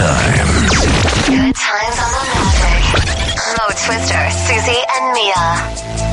times. Good times on the magic. Mo Twister, Susie, and Mia.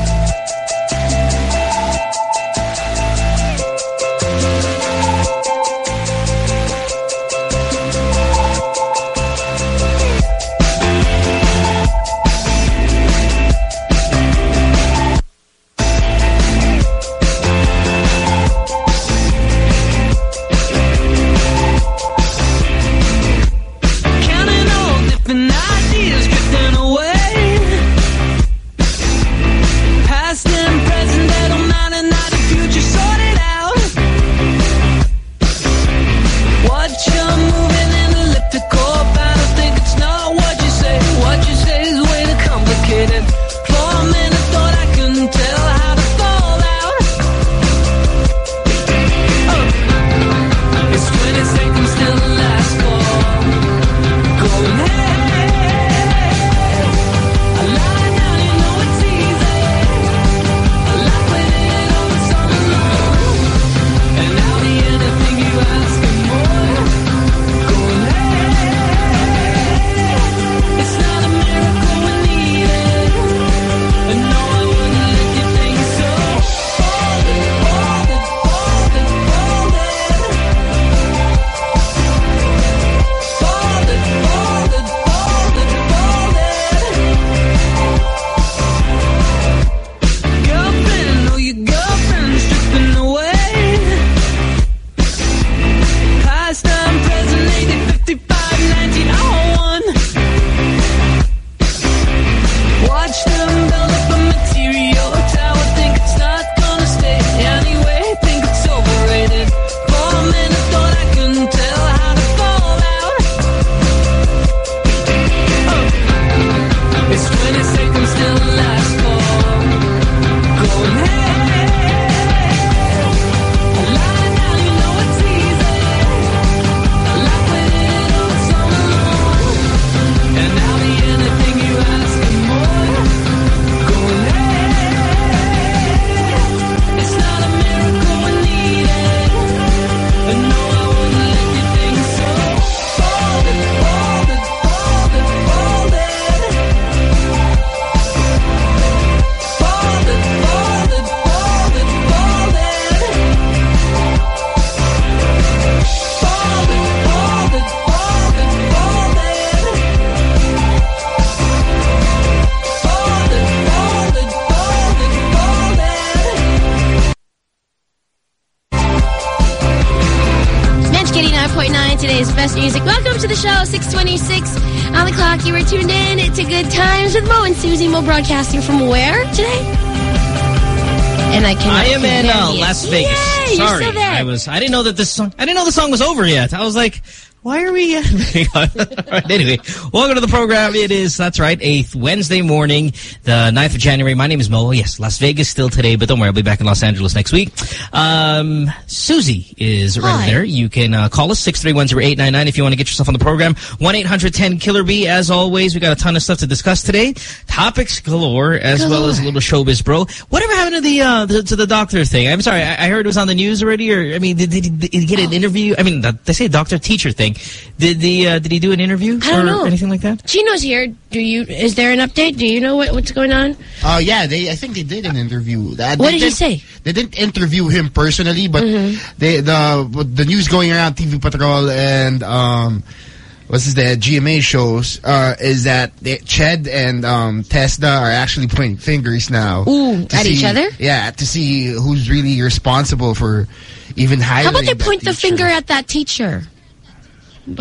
Mo and Susie. Mo broadcasting from where today? And I cannot I am in uh. Las Vegas. Yay, Sorry. I was. I didn't know that this song. I didn't know the song was over yet. I was like, why are we? Right, anyway, welcome to the program. It is that's right, eighth Wednesday morning, the 9th of January. My name is Mo. Yes, Las Vegas still today, but don't worry, I'll be back in Los Angeles next week. Um, Susie is right Hi. there. You can uh, call us six three one zero eight nine nine if you want to get yourself on the program. One eight hundred ten Killer B. As always, we got a ton of stuff to discuss today. Topics galore, as well as a little showbiz, bro. Whatever happened to the uh, the, to the doctor thing? I'm sorry, I, I heard it was on the news already. Or I mean, did, did, he- did he get an interview? I mean, the, they say doctor teacher thing. Did the uh, did he do an interview I don't or know. anything like that? Chino's here. Do you? Is there an update? Do you know what, what's going on? Uh, yeah, they. I think they did an interview. Uh, What they did he say? They didn't interview him personally, but Mm-hmm. they the the news going around TV Patrol and um, what's his the GMA shows uh, is that they, Ched and um, TESDA are actually pointing fingers now. Ooh, to at each other? Yeah, to see who's really responsible for even hiring. How about they that point the teacher. finger at that teacher?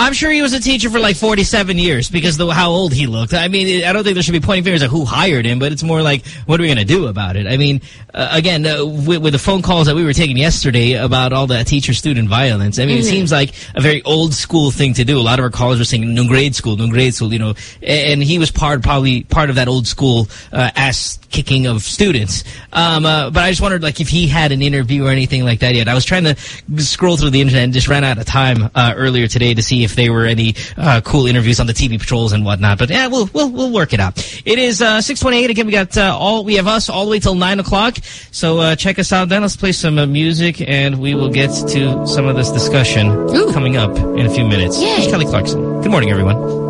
I'm sure he was a teacher for like 47 years because the how old he looked. I mean, I don't think there should be pointing fingers at who hired him, but it's more like, what are we going to do about it? I mean, uh, again, uh, with, with the phone calls that we were taking yesterday about all the teacher-student violence, I mean, it seems like a very old school thing to do. A lot of our callers were saying, no grade school, no grade school, you know, and he was part, probably part of that old school uh, ass kicking of students. Um, uh, but I just wondered, like, if he had an interview or anything like that yet. I was trying to scroll through the internet and just ran out of time uh, earlier today to see if if they were any uh, cool interviews on the TV patrols and whatnot. But yeah, we'll we'll we'll work it out. It is uh, six twenty-eight. again. We got uh, all we have us all the way till nine o'clock. So uh, check us out then. Let's play some uh, music and we will get to some of this discussion Ooh. coming up in a few minutes. Yay. It's Kelly Clarkson. Good morning, everyone.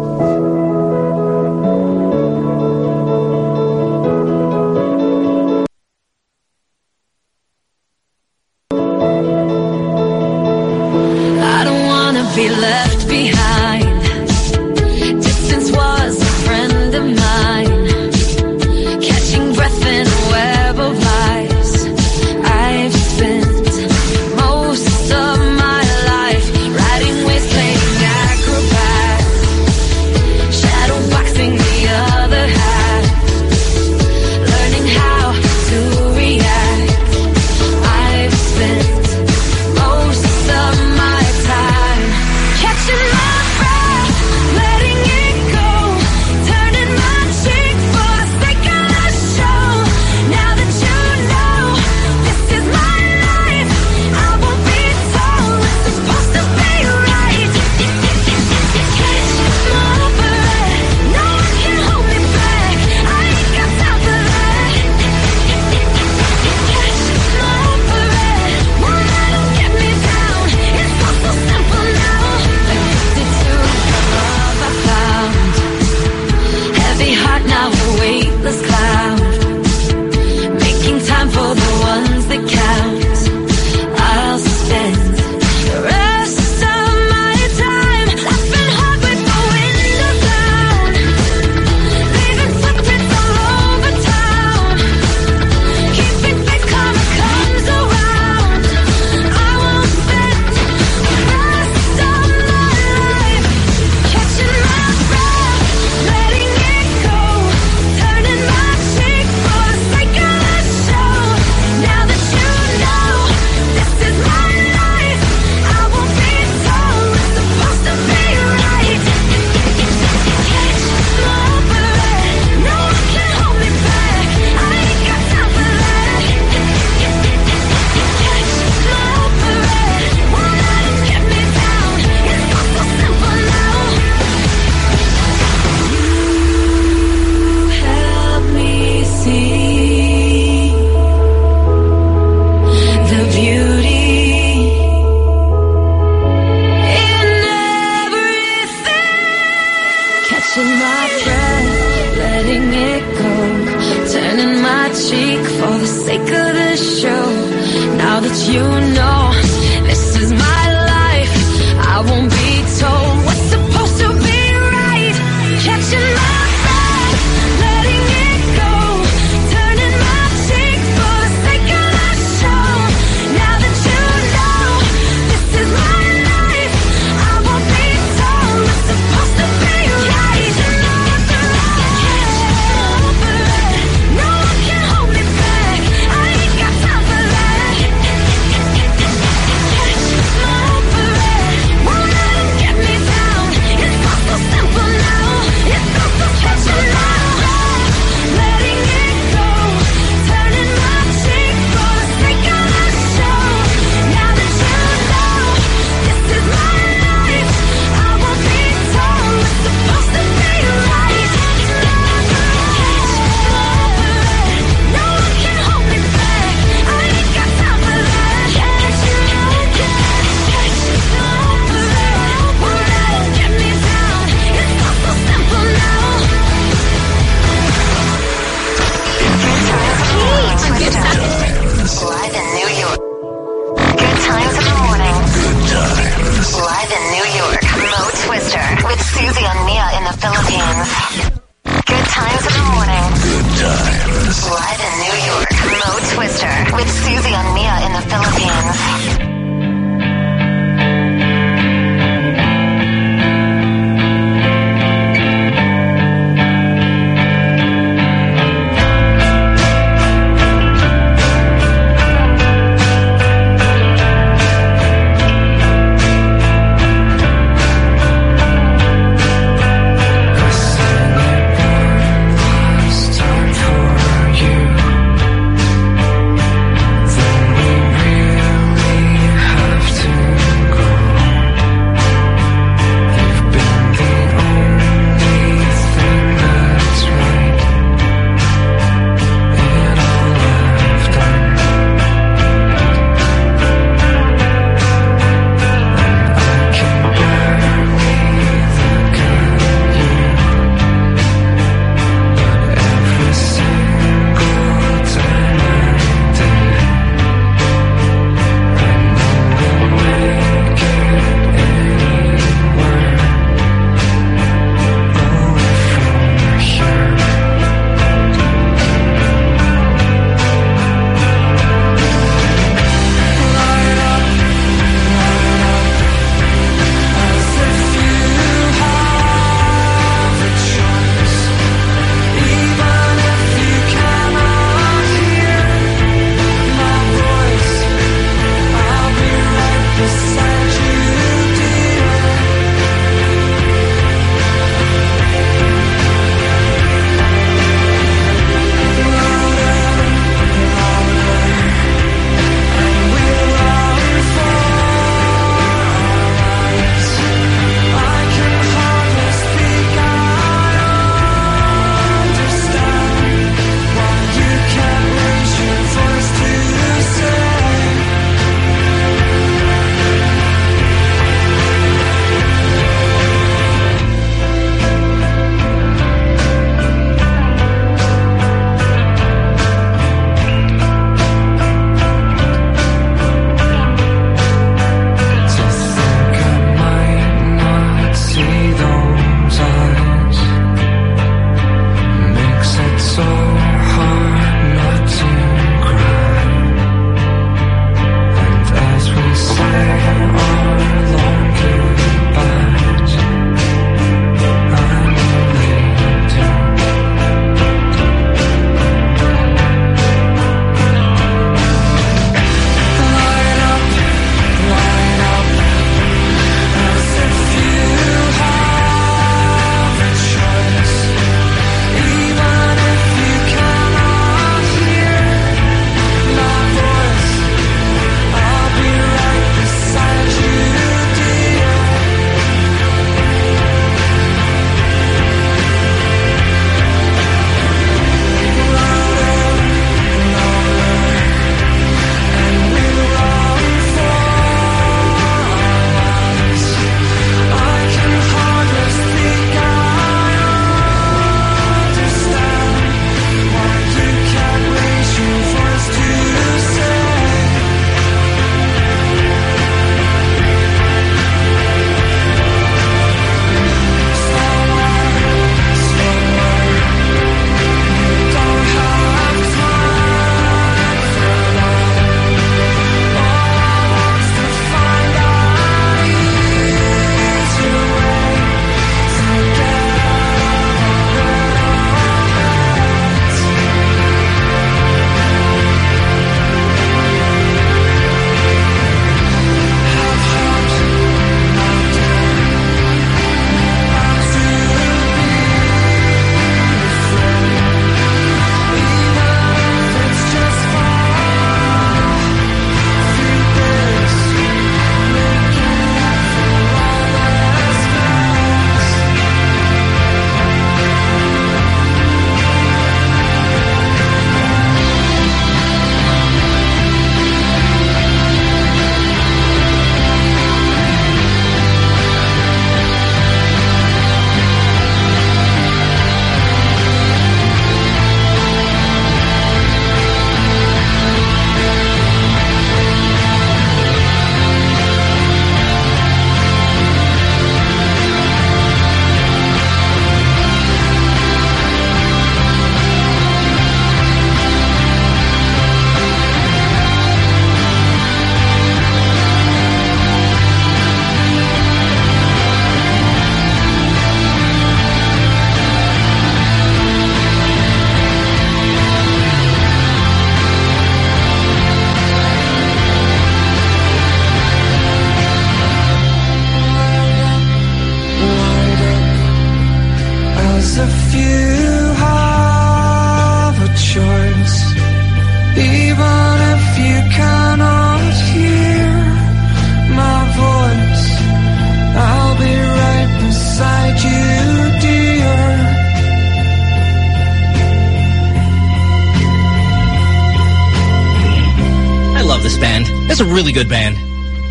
left behind.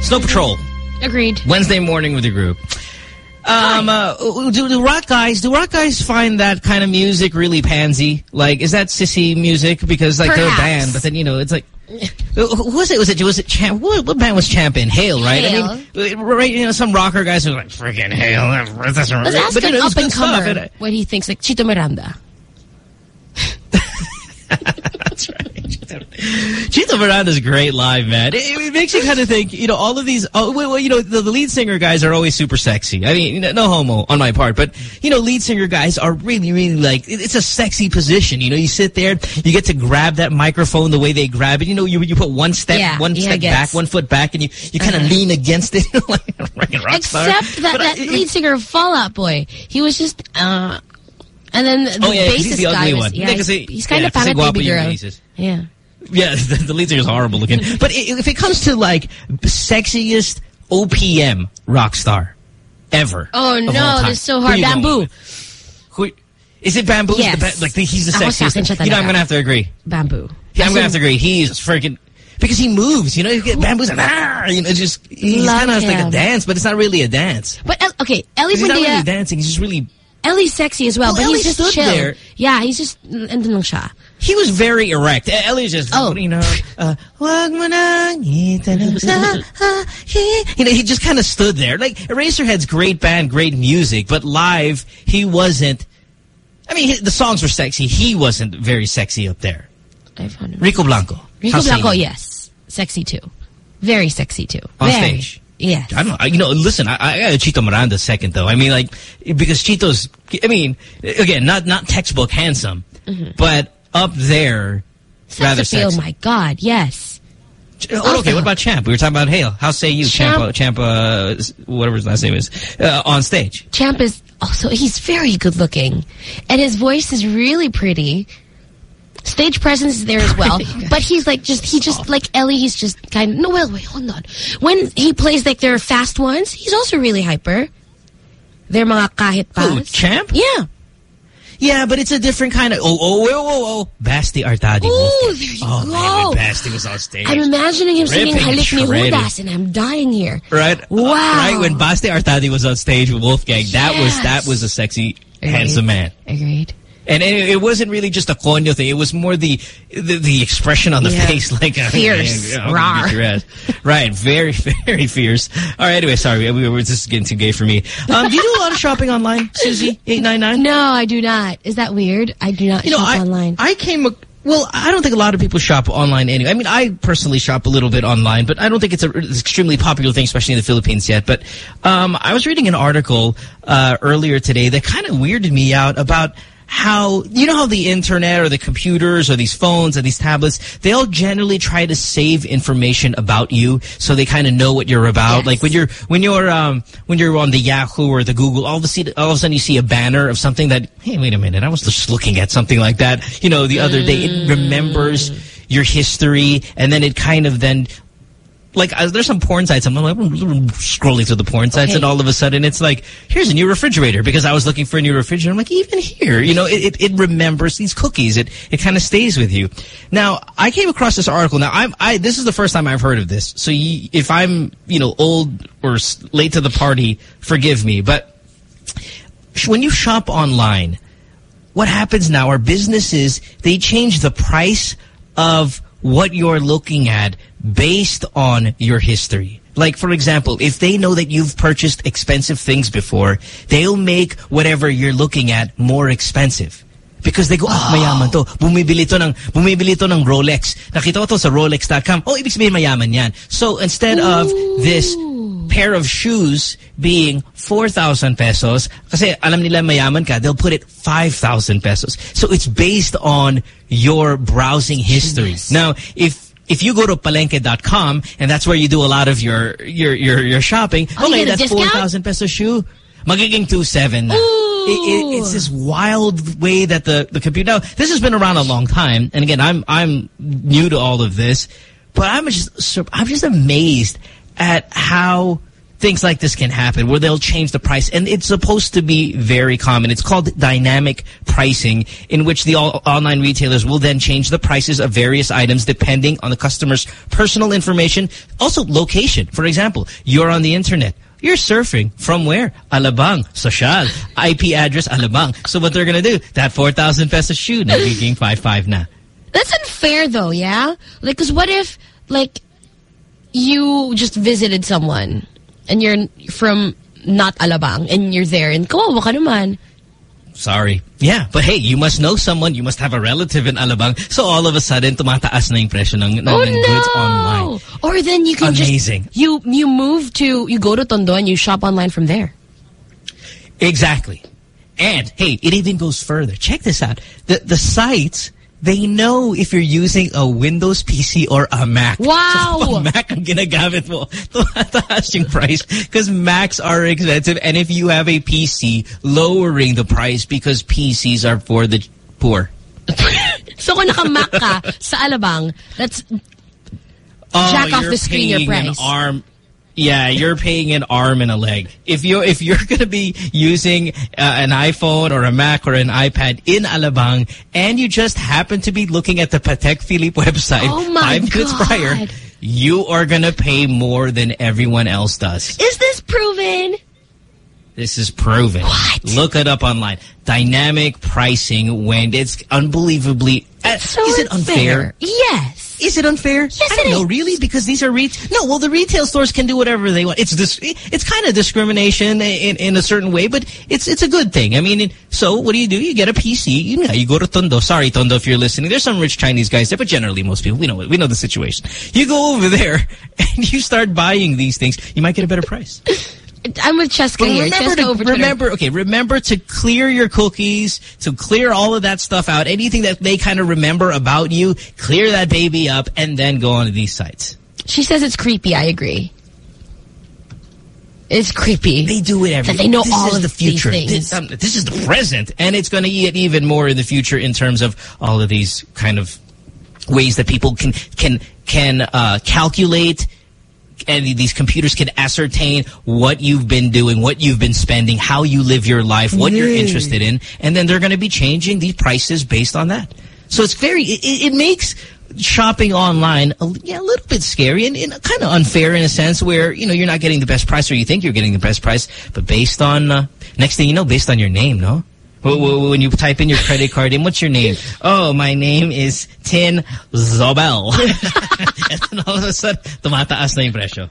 Snow Patrol. Agreed. Wednesday morning with your group. Um, uh, do, do rock guys, do rock guys find that kind of music really pansy? Like, is that sissy music? Because, like, they're a band, but then, you know, it's like, who was it? Was it, was it Champ? What, what band was Champ in? Hale, right? I mean, right, you know, some rocker guys are like, freaking Hale. that- That's Let's ask but, you an know, up and stuff. comer uh, what he thinks, like Chito Miranda. That's right. Chito Miranda's great live, man. It, it makes you kind of think, you know, all of these, oh, well, you know, the, the lead singer guys are always super sexy. I mean, no homo on my part, but, you know, lead singer guys are really, really like, it- it's a sexy position. You know, you sit there, you get to grab that microphone the way they grab it. You know, you, you put one step, Yeah, one yeah, step back, one foot back, and you, you kind of Uh-huh. lean against it like a rock star. Except that, But I- that lead singer of Fall Out Boy. He was just, uh, and then the Oh, yeah, bassist the guy was, one. yeah, Yeah, he's, he's kind yeah, of he pangit baby girl. Yeah. Yeah, the, the lead is horrible looking. But if it comes to like sexiest OPM rock star ever. Oh no, this is so hard. Bamboo. Who, is it Bamboo? Yes. The like he's the sa akin sexiest. You know, I'm gonna have to agree. Bamboo. Yeah, I'm gonna have to agree. He's freaking because he moves. You know, you get Bamboo's like, ah, you know, just he kind of has like a dance, but it's not really a dance. But El- okay, Ely He's not really dancing. He's just really. Ely's sexy as well, Well, but Ely he's just stood chill. there. Yeah, he's just andun lang siya. He was very erect. Ely's just, Oh. you know, uh, wag mo nang itanong sa akin. you know, he just kind of stood there. Like, Eraserhead's great band, great music, but live, he wasn't, I mean, the songs were sexy. He wasn't very sexy up there. I found him. Rico Blanco. Rico Blanco, yes. Sexy too. Very sexy too. On Very. stage. Yes. I don't know. You know, listen, I, I got a Chito Miranda second, though. I mean, like, because Chito's, I mean, again, not, not textbook handsome, but up there, rather sexy. my God, yes. Oh, okay, what about Champ? We were talking about Hale. How say you, Champ, Champ- uh, whatever his last name is, uh, on stage? Champ is also, he's very good looking. And his voice is really pretty. Stage presence is there as well. but he's like just, he just, like Ely, he's just kind of, no, well, wait, hold on. When he plays like their fast ones, he's also really hyper. They're mga kahit pa. Who, Champ? Yeah. Yeah, but it's a different kind of, oh, oh, oh, oh, oh, Basti Artadi. Wolfgang. there you oh, go. man, Basti was on stage. I'm imagining him singing Ripping and Halik ni. Judas and I'm dying here. Right? Uh, wow. Right, when Basti Artadi was on stage with Wolfgang, that was, Yes. that was a sexy, Agreed. handsome man. Agreed. And it, it wasn't really just a coño thing. It was more the the, the expression on the Yeah. face, like Fierce. I'm gonna beat your ass. right, very very fierce. All right. Anyway, sorry, we were just getting too gay for me. Um, do you do a lot of shopping online, Susie? Eight nine nine. No, I do not. Is that weird? I do not You know, shop I, online. I came. Well, I don't think a lot of people shop online anyway. I mean, I personally shop a little bit online, but I don't think it's a it's an extremely popular thing, especially in the Philippines yet. But um, I was reading an article uh, earlier today that kind of weirded me out about how, you know how the internet or the computers or these phones or these tablets, they all generally try to save information about you so they kind of know what you're about. Yes. Like when you're, when you're, um, when you're on the Yahoo or the Google, all of, a, see- all of a sudden you see a banner of something that, hey, wait a minute, I was just looking at something like that, you know, the other day. It remembers your history and then it kind of then like uh, there's some porn sites I'm like scrolling through the porn sites Okay. and all of a sudden it's like here's a new refrigerator because I was looking for a new refrigerator. I'm like even here you know it, it, it remembers these cookies. It it kind of stays with you. Now I came across this article. Now I'm I this is the first time I've heard of this. So you, if I'm you know old or late to the party forgive me. But when you shop online what happens now? Are businesses, they change the price of what you're looking at based on your history. Like, for example, if they know that you've purchased expensive things before, they'll make whatever you're looking at more expensive. Because they go, ah, mayaman to. Bumibili to ng, bumibili to ng Rolex. Nakita ko to sa Rolex.com. Oh, ibig sabihin mayaman yan. So, instead of this pair of shoes being 4,000 pesos, kasi alam nila mayaman ka, they'll put it 5,000 pesos. So it's based on your browsing history. Now, if if you go to palenque.com and that's where you do a lot of your your your, your shopping, Oh, okay, that's 4,000 peso shoe. Magiging 2,7 na. it, it's this wild way that the the computer. Now, this has been around a long time, and again, I'm I'm new to all of this, but I'm just I'm just amazed at how things like this can happen, where they'll change the price, and it's supposed to be very common. It's called dynamic pricing, in which the all online retailers will then change the prices of various items depending on the customer's personal information, also location. For example, you're on the internet. You're surfing from where? Alabang, Social, IP address Alabang. So what they're gonna do? That 4,000 peso shoe now nagiging 5,500 na. That's unfair though, yeah? Like, cause what if, like, you just visited someone and you're from not Alabang and you're there and kawawa ka naman. Sorry. Yeah, but hey, you must know someone. You must have a relative in Alabang. So all of a sudden, tumataas na yung presyo ng, ng, Oh ng goods online. no! Or then you can Amazing. just, you, you move to, you go to Tondo and you shop online from there. Exactly. And hey, it even goes further. Check this out. The the sites they know if you're using a Windows PC or a Mac. Wow! So, Mac ang ginagamit mo, tumataas yung price because Macs are expensive. And if you have a PC, lowering the price because PCs are for the poor. So kung naka-Mac ka sa Alabang, that's Oh, Jack off the screen your paying an price. arm. Yeah, you're paying an arm and a leg. If you if you're going to be using uh, an iPhone or a Mac or an iPad in Alabang and you just happen to be looking at the Patek Philippe website Oh my five minutes God. prior, you are going to pay more than everyone else does. Is this proven? This is proven. What? Look it up online. Dynamic pricing when it's unbelievably. uh, So is it unfair? Yes. Is it unfair? Yes, I don't know, is. really, because these are re No, well, the retail stores can do whatever they want. It's this. It's kind of discrimination in in a certain way, but it's it's a good thing. I mean, so what do you do? You get a PC. You know, you go to Tondo. Sorry, Tondo, if you're listening. There's some rich Chinese guys there, but generally most people we know we know the situation. You go over there and you start buying these things. You might get a better price. I'm with Cheska here. remember, Cheska to, Twitter. remember, okay, remember to clear your cookies, to clear all of that stuff out. Anything that they kind of remember about you, clear that baby up, and then go onto these sites. She says it's creepy. I agree. It's creepy. They do it every. That they know this all of the future. things. This, um, this is the present, and it's going to get even more in the future in terms of all of these kind of ways that people can can can uh, calculate. And these computers can ascertain what you've been doing, what you've been spending, how you live your life, what you're interested in, and then they're going to be changing these prices based on that. So it's very, it, it makes shopping online a, yeah, a little bit scary and, and kind of unfair in a sense where, you know, you're not getting the best price or you think you're getting the best price, but based on, uh, next thing you know, based on your name, no? Wh- wh- When you type in your credit card in, what's your name? Oh, my name is Tin Zobel. and then all of a sudden, tumataas na yung presyo.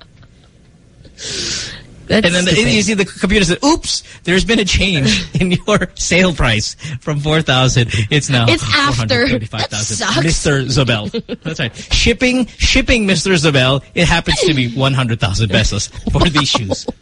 That's And then the, you see the computer said, oops, there's been a change in your sale price from 4000 It's now It's after. 435,000. That sucks. Mr. Zobel. That's right. Shipping, shipping Mr. Zobel, it happens to be 100,000 pesos for these shoes.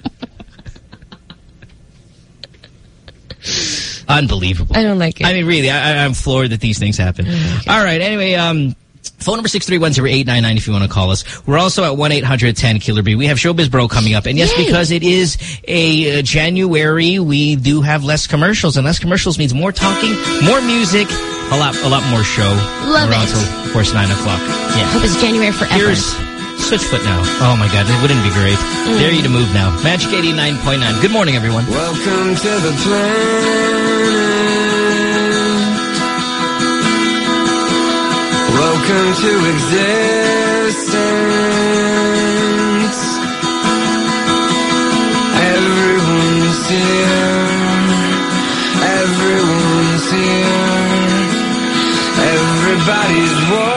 Unbelievable. I don't like it. I mean, really, I, I- I'm floored that these things happen. All right, anyway, um, phone number 631-0899 if you want to call us. We're also at 1-800-10-KILLER B. We have Showbiz Bro coming up. And yes, Yay. because it is a uh, January, we do have less commercials. And less commercials means more talking, more music, a lot, a lot more show. Love We're it. on till, of course, 9 o'clock. Yeah. Hope it's January forever. Here's Switchfoot now. Oh, my God. It wouldn't be great. Mm. Dare you to move now. Magic 89.9. Good morning, everyone. Welcome to the planet. Welcome to existence. Everyone's here. Everyone's here. Everybody's watching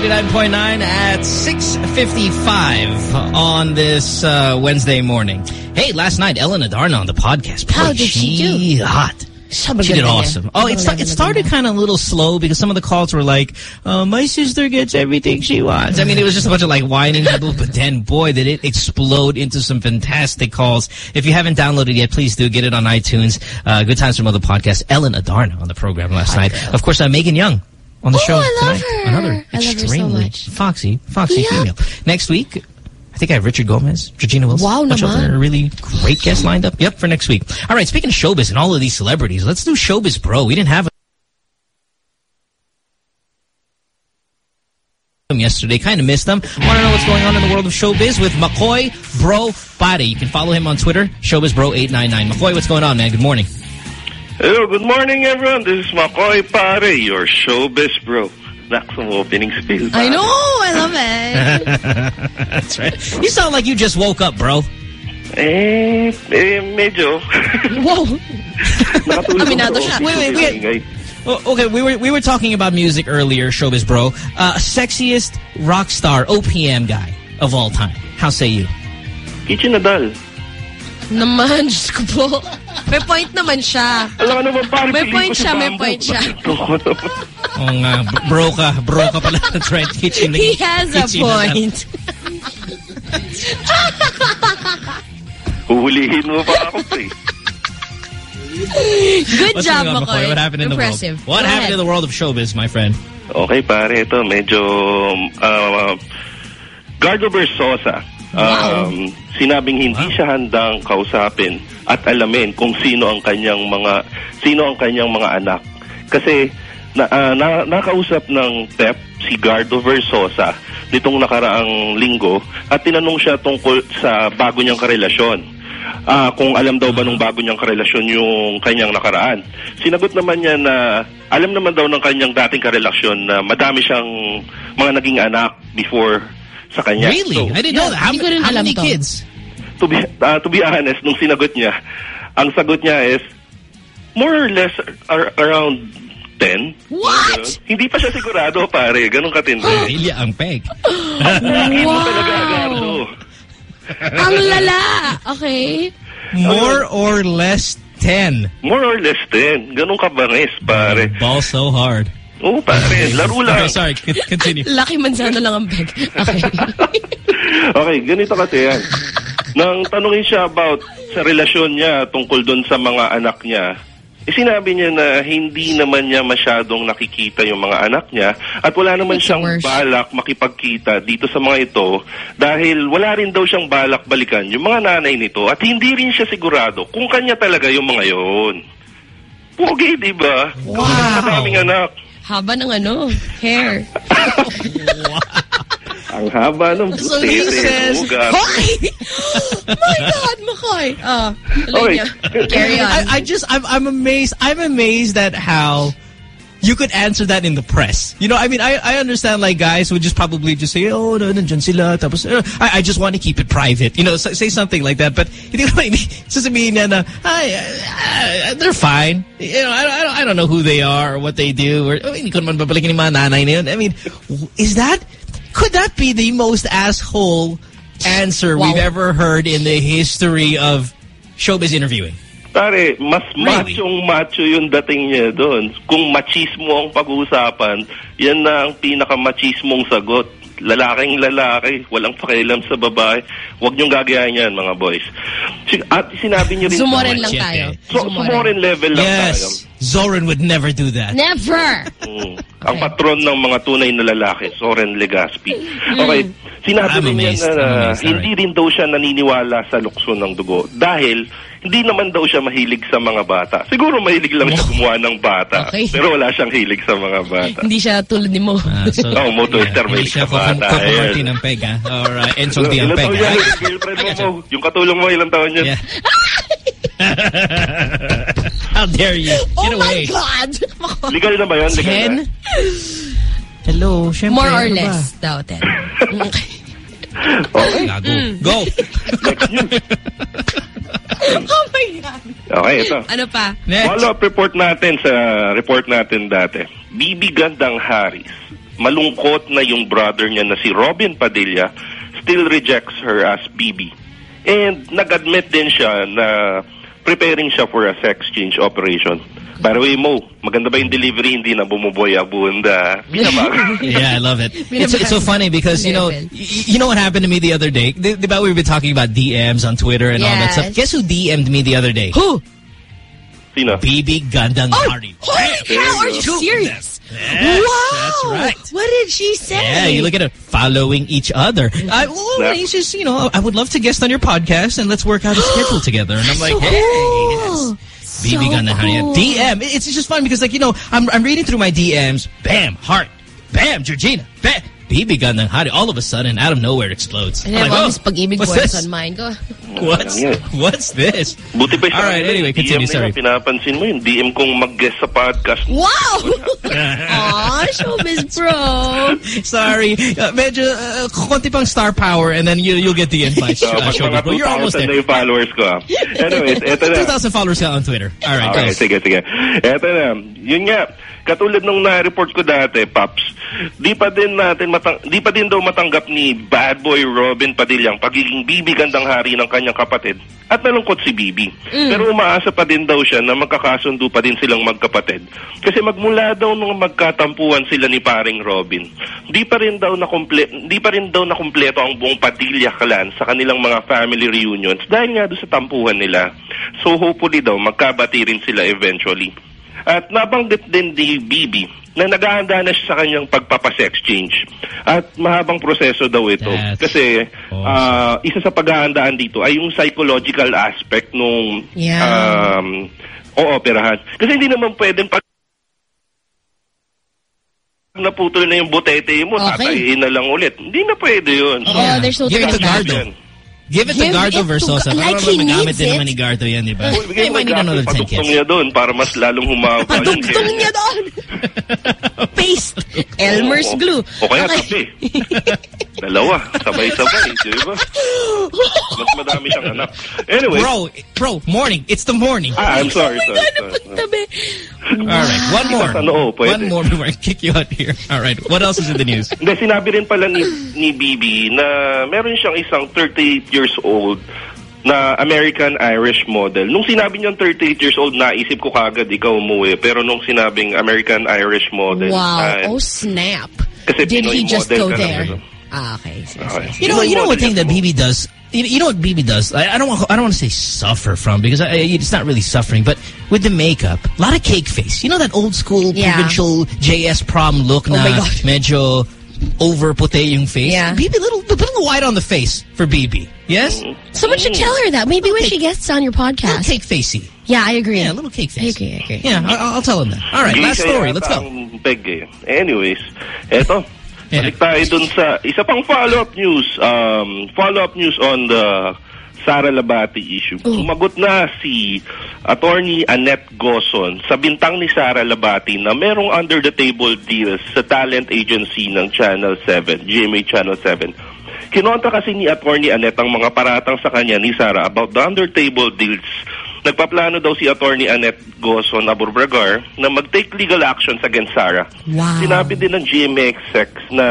89.9 at 6.55 on this uh, Wednesday morning. Hey, last night, Ellen Adarna on the podcast. Boy, How did she do? hot. She did awesome. Oh, it, it started kind of a little slow because some of the calls were like, uh, my sister gets everything she wants. I mean, it was just a bunch of like whining people, but then, boy, did it explode into some fantastic calls. If you haven't downloaded yet, please do get it on iTunes. Uh, Good Times from Other Podcast. Ellen Adarna on the program last night. Of course, uh, Megan Young on the Oh, show I tonight. her. Another I so extremely much. foxy, foxy Yeah. female. Next week, I think I have Richard Gomez, Georgina Wilson. Wow naman. other really great guests lined up. Yep, for next week. All right, speaking of showbiz and all of these celebrities, let's do showbiz, bro. We didn't have them yesterday. Kind of missed them. Want to know what's going on in the world of showbiz with Makoy Bro Pare. You can follow him on Twitter, showbizbro899. Makoy, what's going on, man? Good morning. Hello, good morning everyone. This is Makoy Pare, your showbiz bro. That's some opening spiel. I know, I love it. That's right. You sound like you just woke up, bro. Eh, eh, medyo. Whoa. Nakatulog Aminado ako. siya. Wait, wait, wait. Oh, okay, we were we were talking about music earlier, showbiz bro. Uh, sexiest rock star OPM guy of all time. How say you? Kitchie Nadal. Naman, Diyos ko po. May point naman siya. Alam ka naman, parang May piling point ko si siya, may Bamboo. point siya. Oh, nga, bro ka, bro ka pala. That's right. Kitchen. He has a kitchen na lang. point. Huhulihin mo pa ako, pre. Good What's job, going on, Makoy. What happened in Impressive. the world? What Go happened ahead. in the world of showbiz, my friend? Okay, pare, ito medyo uh, Gardo Um, sinabing hindi siya handang kausapin at alamin kung sino ang kanyang mga sino ang kanyang mga anak. Kasi na, ah, na, nakausap ng PEP si Gardo Versosa nitong nakaraang linggo at tinanong siya tungkol sa bago niyang karelasyon. Ah, kung alam daw ba nung bago niyang karelasyon yung kanyang nakaraan. Sinagot naman niya na alam naman daw ng kanyang dating karelasyon na madami siyang mga naging anak before sa kanya. Really? So, I didn't know that. How, rin how many to. kids? to be, ah, to be honest, nung sinagot niya, ang sagot niya is more or less ar- around 10. What? Ganun. Hindi pa siya sigurado, pare. Ganun katindi. Ilya ang peg. Talaga Wow. Ang lala. Okay. More or less 10. More or less 10. Ganun kabangis, pare. Ball so hard. Oo, pare. Laro lang. Okay, sorry. Continue. Laki manzano lang ang beg. Okay. okay, ganito kasi yan. Nang tanungin siya about sa relasyon niya tungkol doon sa mga anak niya, eh, sinabi niya na hindi naman niya masyadong nakikita yung mga anak niya at wala naman It's siyang worse. balak makipagkita dito sa mga ito dahil wala rin daw siyang balak balikan yung mga nanay nito at hindi rin siya sigurado kung kanya talaga yung mga yon. Pogi, di ba? Wow. Maraming anak. Haba ng ano, hair. Ang haba ng So he says- ugat. Hoy! My God, Makoy. Ah, tuloy Okay. Carry on. I, I just, I'm, I'm amazed. I'm amazed at how you could answer that in the press. You know, I mean, I, I understand like guys would just probably just say, oh, no, nandyan sila. Tapos, uh, I, I just want to keep it private. You know, say, say something like that. But, hindi ko naman, sasabihin niya na, ay, uh, they're fine. You know, I, don't- I, don't, I don't know who they are or what they do. Or, I mean, hindi ko naman babalikin yung mga nanay na yun. I mean, is that, could that be the most asshole answer Wow. we've ever heard in the history of showbiz interviewing? Pare, mas Really? machong macho yung dating niya doon. Kung machismo ang pag-uusapan, yan na ang pinaka-machismong sagot. Lalaking lalaki, walang pakialam sa babae. Huwag niyong gagayahin yan, mga boys. At sinabi niyo rin... Zumoren lang tayo. So, sumorin level lang tayo. Yes. Zoran would never do that. Never! Mm. Ang patron ng mga tunay na lalaki, Soren Legaspi. Okay, sinabi niya na, amazed. hindi rin daw siya naniniwala sa lukso ng dugo dahil hindi naman daw siya mahilig sa mga bata. Siguro mahilig lang siya gumawa ng bata, Okay. pero wala siyang hilig sa mga bata. Hindi siya tulad ni Mo. Ah, so, Oh, mo twister, hindi mahilig siya sa bata. kukumorte Ayan. ng peg, ha? Alright. And so Ilan- di ang ilan peg, yan? Girlfriend mo mo. Yung katulong mo, ilang taon yan? Yeah. How dare you? Get Oh my away. God! Makoy. Legal na ba yun? Legal Ten? na? Hello, syempre. More or ano less daw, ten. Okay. Gago. Go. Next news. Okay, ito. Ano pa? Next. Follow-up report natin sa report natin dati. Bibi Gandang Harris. Malungkot na yung brother niya na si Robin Padilla still rejects her as Bibi. And nag-admit din siya na preparing siya for a sex change operation. By the way, Mo, maganda ba yung delivery? Hindi na bumuboy abunda. Yeah, I love it. It's, it's so funny because, you know, you know what happened to me the other day? Di, di we've been talking about DMs on Twitter and all that stuff? Guess who DM'd me the other day? Who? Sino? BB Gandang Oh, Hari. holy cow, are you serious? Yes, wow! that's right. What did she say? Yeah, you look at it, following each other. I, well, Yeah. he says, you know, I would love to guest on your podcast and let's work out a schedule together. And I'm like, So hey, cool. yes. BB So Gandang Hari. cool. DM. It's just fun because, like, you know, I'm, I'm reading through my DMs. Bam, heart. Bam, Georgina. Bam. BB Gandang Hari. All of a sudden, out of nowhere, it explodes. And I'm then like, oh, pag-ibig what's words this? on mine. Go. What's, what's this? Buti pa All right, anyway, continue, DM na sorry. yan, pinapansin mo yung DM kong mag-guest sa podcast. Wow! Aw, showbiz bro. Sorry. Uh, medyo, uh, konti pang star power and then you, you'll get the invite. So, uh, pag Showbiz Bro. You're almost there. na yung followers ko. ah. Anyways, eto na. 2,000 followers ka on Twitter. All right, Okay, go. sige, sige. Eto na. Yun nga, katulad nung na-report ko dati, Paps, di pa din natin matang di pa din daw matanggap ni Bad Boy Robin Padilla ang pagiging bibi gandang hari ng kanyang kapatid. At nalungkot si Bibi. Pero umaasa pa din daw siya na magkakasundo pa din silang magkapatid. Kasi magmula daw nung magkatampuan sila ni paring Robin, di pa rin daw na di pa rin daw na kumpleto ang buong Padilla clan sa kanilang mga family reunions dahil nga doon sa tampuhan nila. So hopefully daw magkabati rin sila eventually. At nabanggit din ni Bibi na naghahanda na siya sa kanyang pagpapasex change. At mahabang proseso daw ito. That's Kasi awesome. ah, isa sa paghahandaan dito ay yung psychological aspect nung Yeah. um, ooperahan. Kasi hindi naman pwedeng pag naputol na yung butete mo, Okay. tatayin na lang ulit. Hindi na pwede yun. Oh, there's no turning back. Gardo. Yan. Give it to Give Gardo it to Versoza. Ga- Para like he needs din it. naman ni Gardo yan, di ba? Uy, bigay might need another 10 kids. niya doon para mas lalong humaba yung Patugtong hair. niya doon. Paste. Elmer's glue. O kaya Okay. kape. Dalawa. Sabay-sabay. Di ba? Mas madami siyang anak. Anyway. Bro, bro, morning. It's the morning. Ah, I'm sorry. Oh my sorry, God, sorry, sorry. All right, one more. Sa. One more before I kick you out here. All right, what else is in the news? Hindi, sinabi rin pala ni, ni Bibi na meron siyang isang 38 years old na American-Irish model. Nung sinabi niyang 38 years old, naisip ko kagad ikaw umuwi. Pero nung sinabing American-Irish model, Wow. ah, Oh, snap. Kasi Did Pinoy he just go ka lang, there? ano. Ah, okay. Sige, Okay. sige. You know, Pinoy you know one model thing that ako. BB does. You you know what BB does. I, I don't want. I don't want to say suffer from because I, it's not really suffering. But with the makeup, a lot of cake face. You know that old school Yeah. provincial JS prom look. Oh na. Medyo over puti yung face. Yeah. BB little put a little white on the face for BB. Yes. Someone should tell her that. Maybe when she gets on your Little podcast. cake facey. Yeah, I agree. Yeah, a little cake I face. agree, I agree. Yeah, I, I'll tell him that. All right, Hindi last story. Let's go. ang peg eh. Anyways, eto. Yeah. Balik tayo dun sa isa pang follow-up news. Um, follow-up news on the Sara Labati issue. Sumagot na si Attorney Annette Goson sa bintang ni Sara Labati na merong under-the-table deals sa talent agency ng Channel 7, GMA Channel 7. Kinonta kasi ni Attorney Annette ang mga paratang sa kanya ni Sara about the under-table deals Nagpaplano daw si Attorney Annette Goson Aburbragar na mag-take legal actions against Sarah. Wow. Sinabi din ng GMA execs na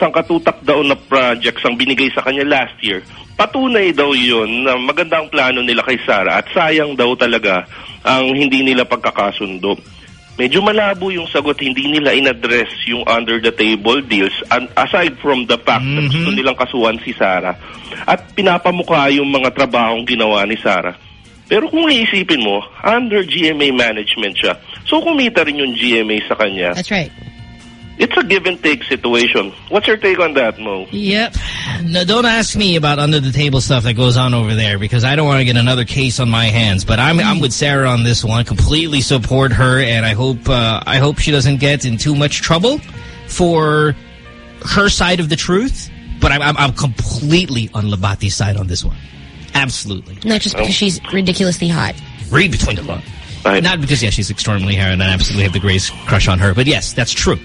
sangkatutak daw na projects ang binigay sa kanya last year. Patunay daw yun na maganda ang plano nila kay Sarah at sayang daw talaga ang hindi nila pagkakasundo. Medyo malabo yung sagot, hindi nila inaddress yung under-the-table deals an- aside from the fact na gusto nilang kasuhan si Sarah. At pinapamukha yung mga trabahong ginawa ni Sarah. Pero kung iisipin mo, under GMA management siya. So kumita rin yung GMA sa kanya. That's right. It's a give and take situation. What's your take on that, Mo? Yep. No, don't ask me about under the table stuff that goes on over there because I don't want to get another case on my hands. But I'm I'm with Sarah on this one. Completely support her, and I hope uh, I hope she doesn't get in too much trouble for her side of the truth. But I'm I'm, I'm completely on Lahbati's side on this one. Absolutely. Not just because she's ridiculously hot. Read between the lines. Not because, yeah, she's extraordinarily hot and I absolutely have the greatest crush on her. But yes, that's true.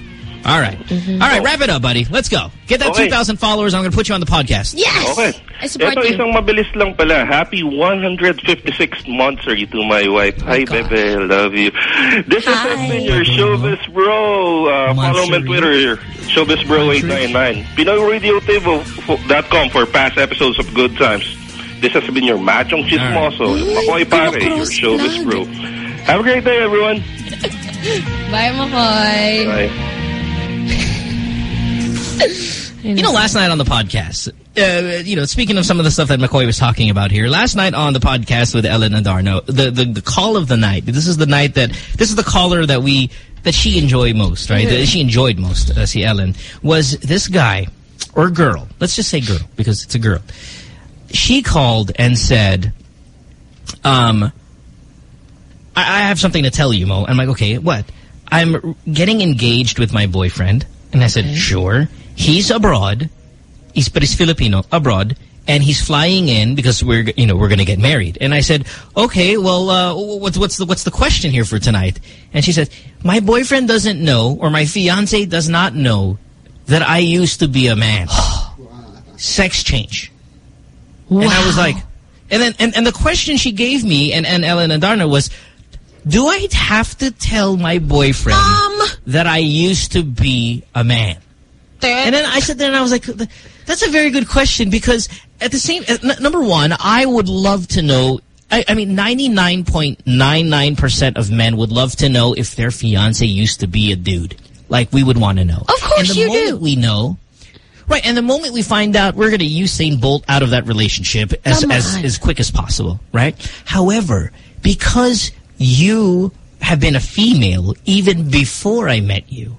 All right. Mm-hmm. All right, wrap it up, buddy. Let's go. Get that Okay. 2,000 followers. I'm going to put you on the podcast. Yes! Okay. I support Ito you. isang mabilis lang pala. Happy 156th monthsary to my wife. Hi, Oh, God. Bebe. Love you. This has Hi. been your Showbiz Bro. Uh, follow me on Monthsary. Twitter, Showbiz Bro 899. PinoyRadioTV.com for past episodes of Good Times. This has been your Machong Chismoso. Uy, Makoy Pare, your Showbiz. Bro. Have a great day, everyone. Bye, Makoy. Bye. You know, last night on the podcast, uh, you know, speaking of some of the stuff that Makoy was talking about here, last night on the podcast with Ellen Adarna, the, the, the call of the night, this is the night that, this is the caller that we, that she enjoyed most, right? That she enjoyed most, uh, see Ellen, was this guy, or girl, let's just say girl, because it's a girl. She called and said, um, I, I have something to tell you, Mo. I'm like, okay, what? I'm getting engaged with my boyfriend. And I said, sure. He's abroad. He's, but he's Filipino, abroad. And he's flying in because we're, you know, we're going to get married. And I said, okay, well, uh, what's, what's the, what's the question here for tonight? And she said, my boyfriend doesn't know, or my fiance does not know that I used to be a man. Sex change. And I was like, and then, and, and the question she gave me and, and Ellen Adarna was, do I have to tell my boyfriend Um. that I used to be a man? And then I sat there and I was like, that's a very good question because at the same, number one, I would love to know, I, I mean, 99.99% of men would love to know if their fiance used to be a dude. Like, we would want to know. Of course and the you moment do. we know, right, and the moment we find out, we're going to Usain Bolt out of that relationship as, as, as quick as possible, right? However, because you have been a female even before I met you,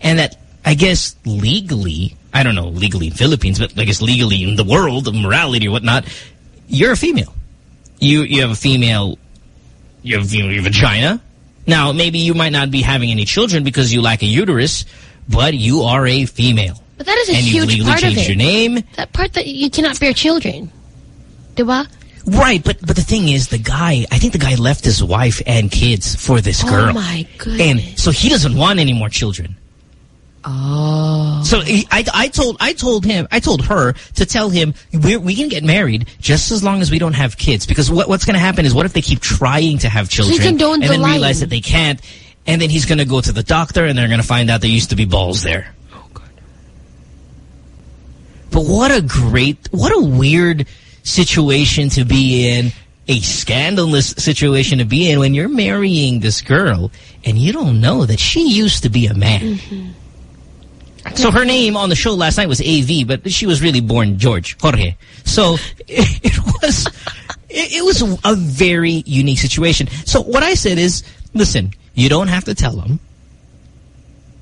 and that I guess legally, I don't know legally in Philippines, but I guess legally in the world of morality or whatnot, you're a female. You you have a female, you have, you have a vagina. Now maybe you might not be having any children because you lack a uterus, but you are a female, But that is a and huge legally part of changed it. your name. That part that you cannot bear children. Diba? Right, but but the thing is, the guy, I think the guy left his wife and kids for this oh girl. Oh my goodness. And so he doesn't want any more children. Oh. So he, I, I told I told him I told her to tell him we we can get married just as long as we don't have kids because what what's going to happen is what if they keep trying to have children and the then realize that they can't and then he's going to go to the doctor and they're going to find out there used to be balls there. Oh God. But what a great what a weird situation to be in, a scandalous situation to be in when you're marrying this girl and you don't know that she used to be a man. Mm-hmm. So her name on the show last night was AV, but she was really born George, Jorge. So it, it was it, it was a very unique situation. So what I said is, listen, you don't have to tell him,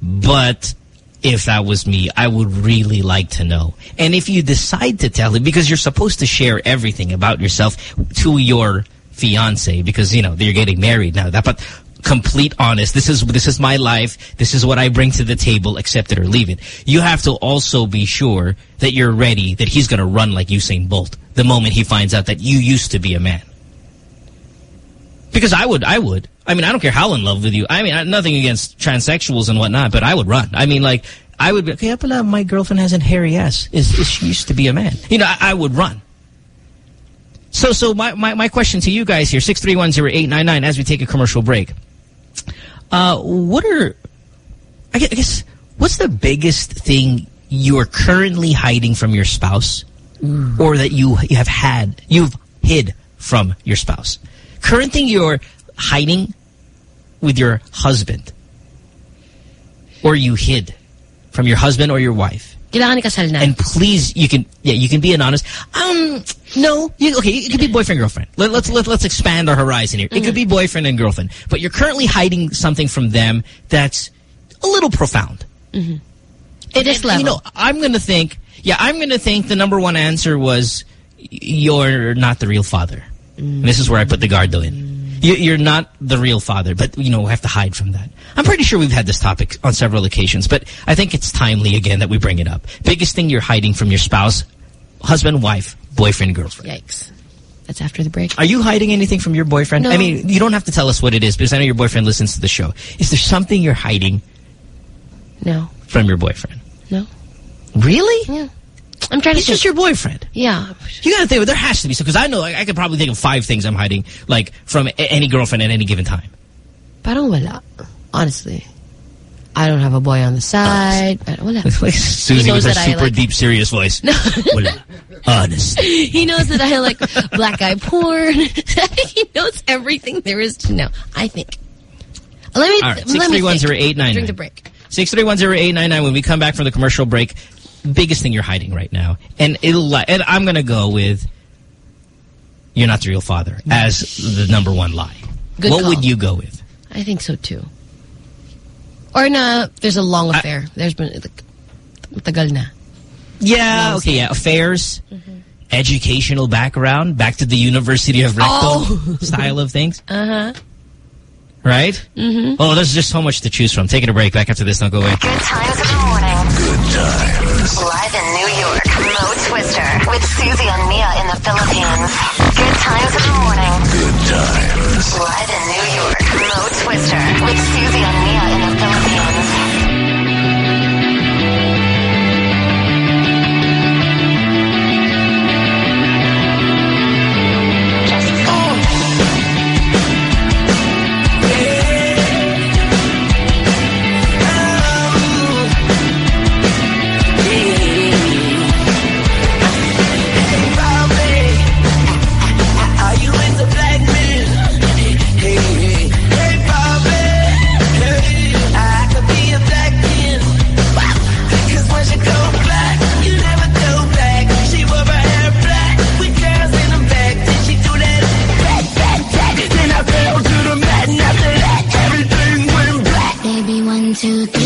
but if that was me, I would really like to know. And if you decide to tell him, because you're supposed to share everything about yourself to your fiance, because, you know, you're getting married now. That, but complete honest. This is this is my life. This is what I bring to the table. Accept it or leave it. You have to also be sure that you're ready. That he's going to run like Usain Bolt the moment he finds out that you used to be a man. Because I would, I would. I mean, I don't care how in love with you. I mean, I, nothing against transsexuals and whatnot, but I would run. I mean, like, I would be, okay, pala, my girlfriend has a hairy ass. Is, is she used to be a man? You know, I, I would run. So, so my, my, my question to you guys here, 6310899, as we take a commercial break. Uh, what are, I guess, I guess, what's the biggest thing you are currently hiding from your spouse or that you, you have had, you've hid from your spouse? Current thing you're hiding with your husband or you hid from your husband or your wife. Kailangan ikasal na. And please, you can, yeah, you can be an honest. Um, no, you, okay, it could be boyfriend girlfriend. Let, let's let, let's expand our horizon here. It could mm. be boyfriend and girlfriend, but you're currently hiding something from them that's a little profound. It is And, level. You know, I'm going to think, yeah, I'm going to think the number one answer was you're not the real father. And this is where I put the Gardo in. Mm. You, you're not the real father, but, you know, we have to hide from that. I'm pretty sure we've had this topic on several occasions, but I think it's timely again that we bring it up. Biggest thing you're hiding from your spouse, husband, wife, boyfriend, girlfriend. Yikes. That's after the break. Are you hiding anything from your boyfriend? No. I mean, you don't have to tell us what it is because I know your boyfriend listens to the show. Is there something you're hiding No. from your boyfriend? No. Really? Yeah. I'm trying He's to just your boyfriend. Yeah. You gotta think, there has to be because I know, I, I could probably think of five things I'm hiding, like, from any girlfriend at any given time. Parang wala. Honestly. I don't have a boy on the uh, side. I don't- Wala. like Susie with her super like- deep, serious voice. Wala. Honest. He knows that I like black eye porn. he knows everything there is to know. I think. Let me. All right, let me think 6310899. during the break. 6310899, when we come back from the commercial break, biggest thing you're hiding right now. And it'll, and I'm gonna go with, you're not the real father, as the number one lie. Good what call. would you go with? I think so too. Or na, there's a long affair. there's been like, matagal na. Yeah, okay, yeah. Affairs, Mm-hmm. educational background, back to the University of Recto Oh. style of things. Uh huh. Right? Mm-hmm. Oh, there's just so much to choose from. Taking a break. Back after this. Don't go away. Good times in the morning. Good times. Live in New York, Mo Twister with Susie and Mia in the Philippines. Good times in the morning. Good times. Live in New York, Mo Twister with Susie and Mia in the Philippines. Baby, one,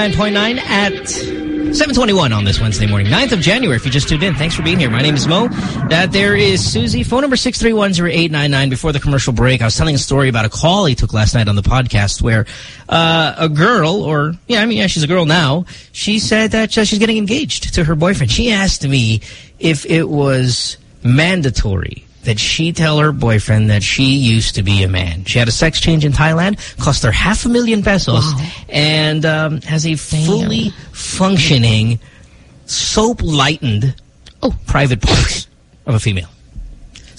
99.9 at... 721 on this Wednesday morning, 9th of January. If you just tuned in, thanks for being here. My name is Mo. That there is Susie. Phone number 6310899. Before the commercial break, I was telling a story about a call he took last night on the podcast where uh, a girl, or yeah, I mean, yeah, she's a girl now. She said that uh, she's getting engaged to her boyfriend. She asked me if it was mandatory that she tell her boyfriend that she used to be a man. She had a sex change in Thailand, cost her half a million pesos, wow and um, has a fully functioning, soap-lightened oh, private parts of a female.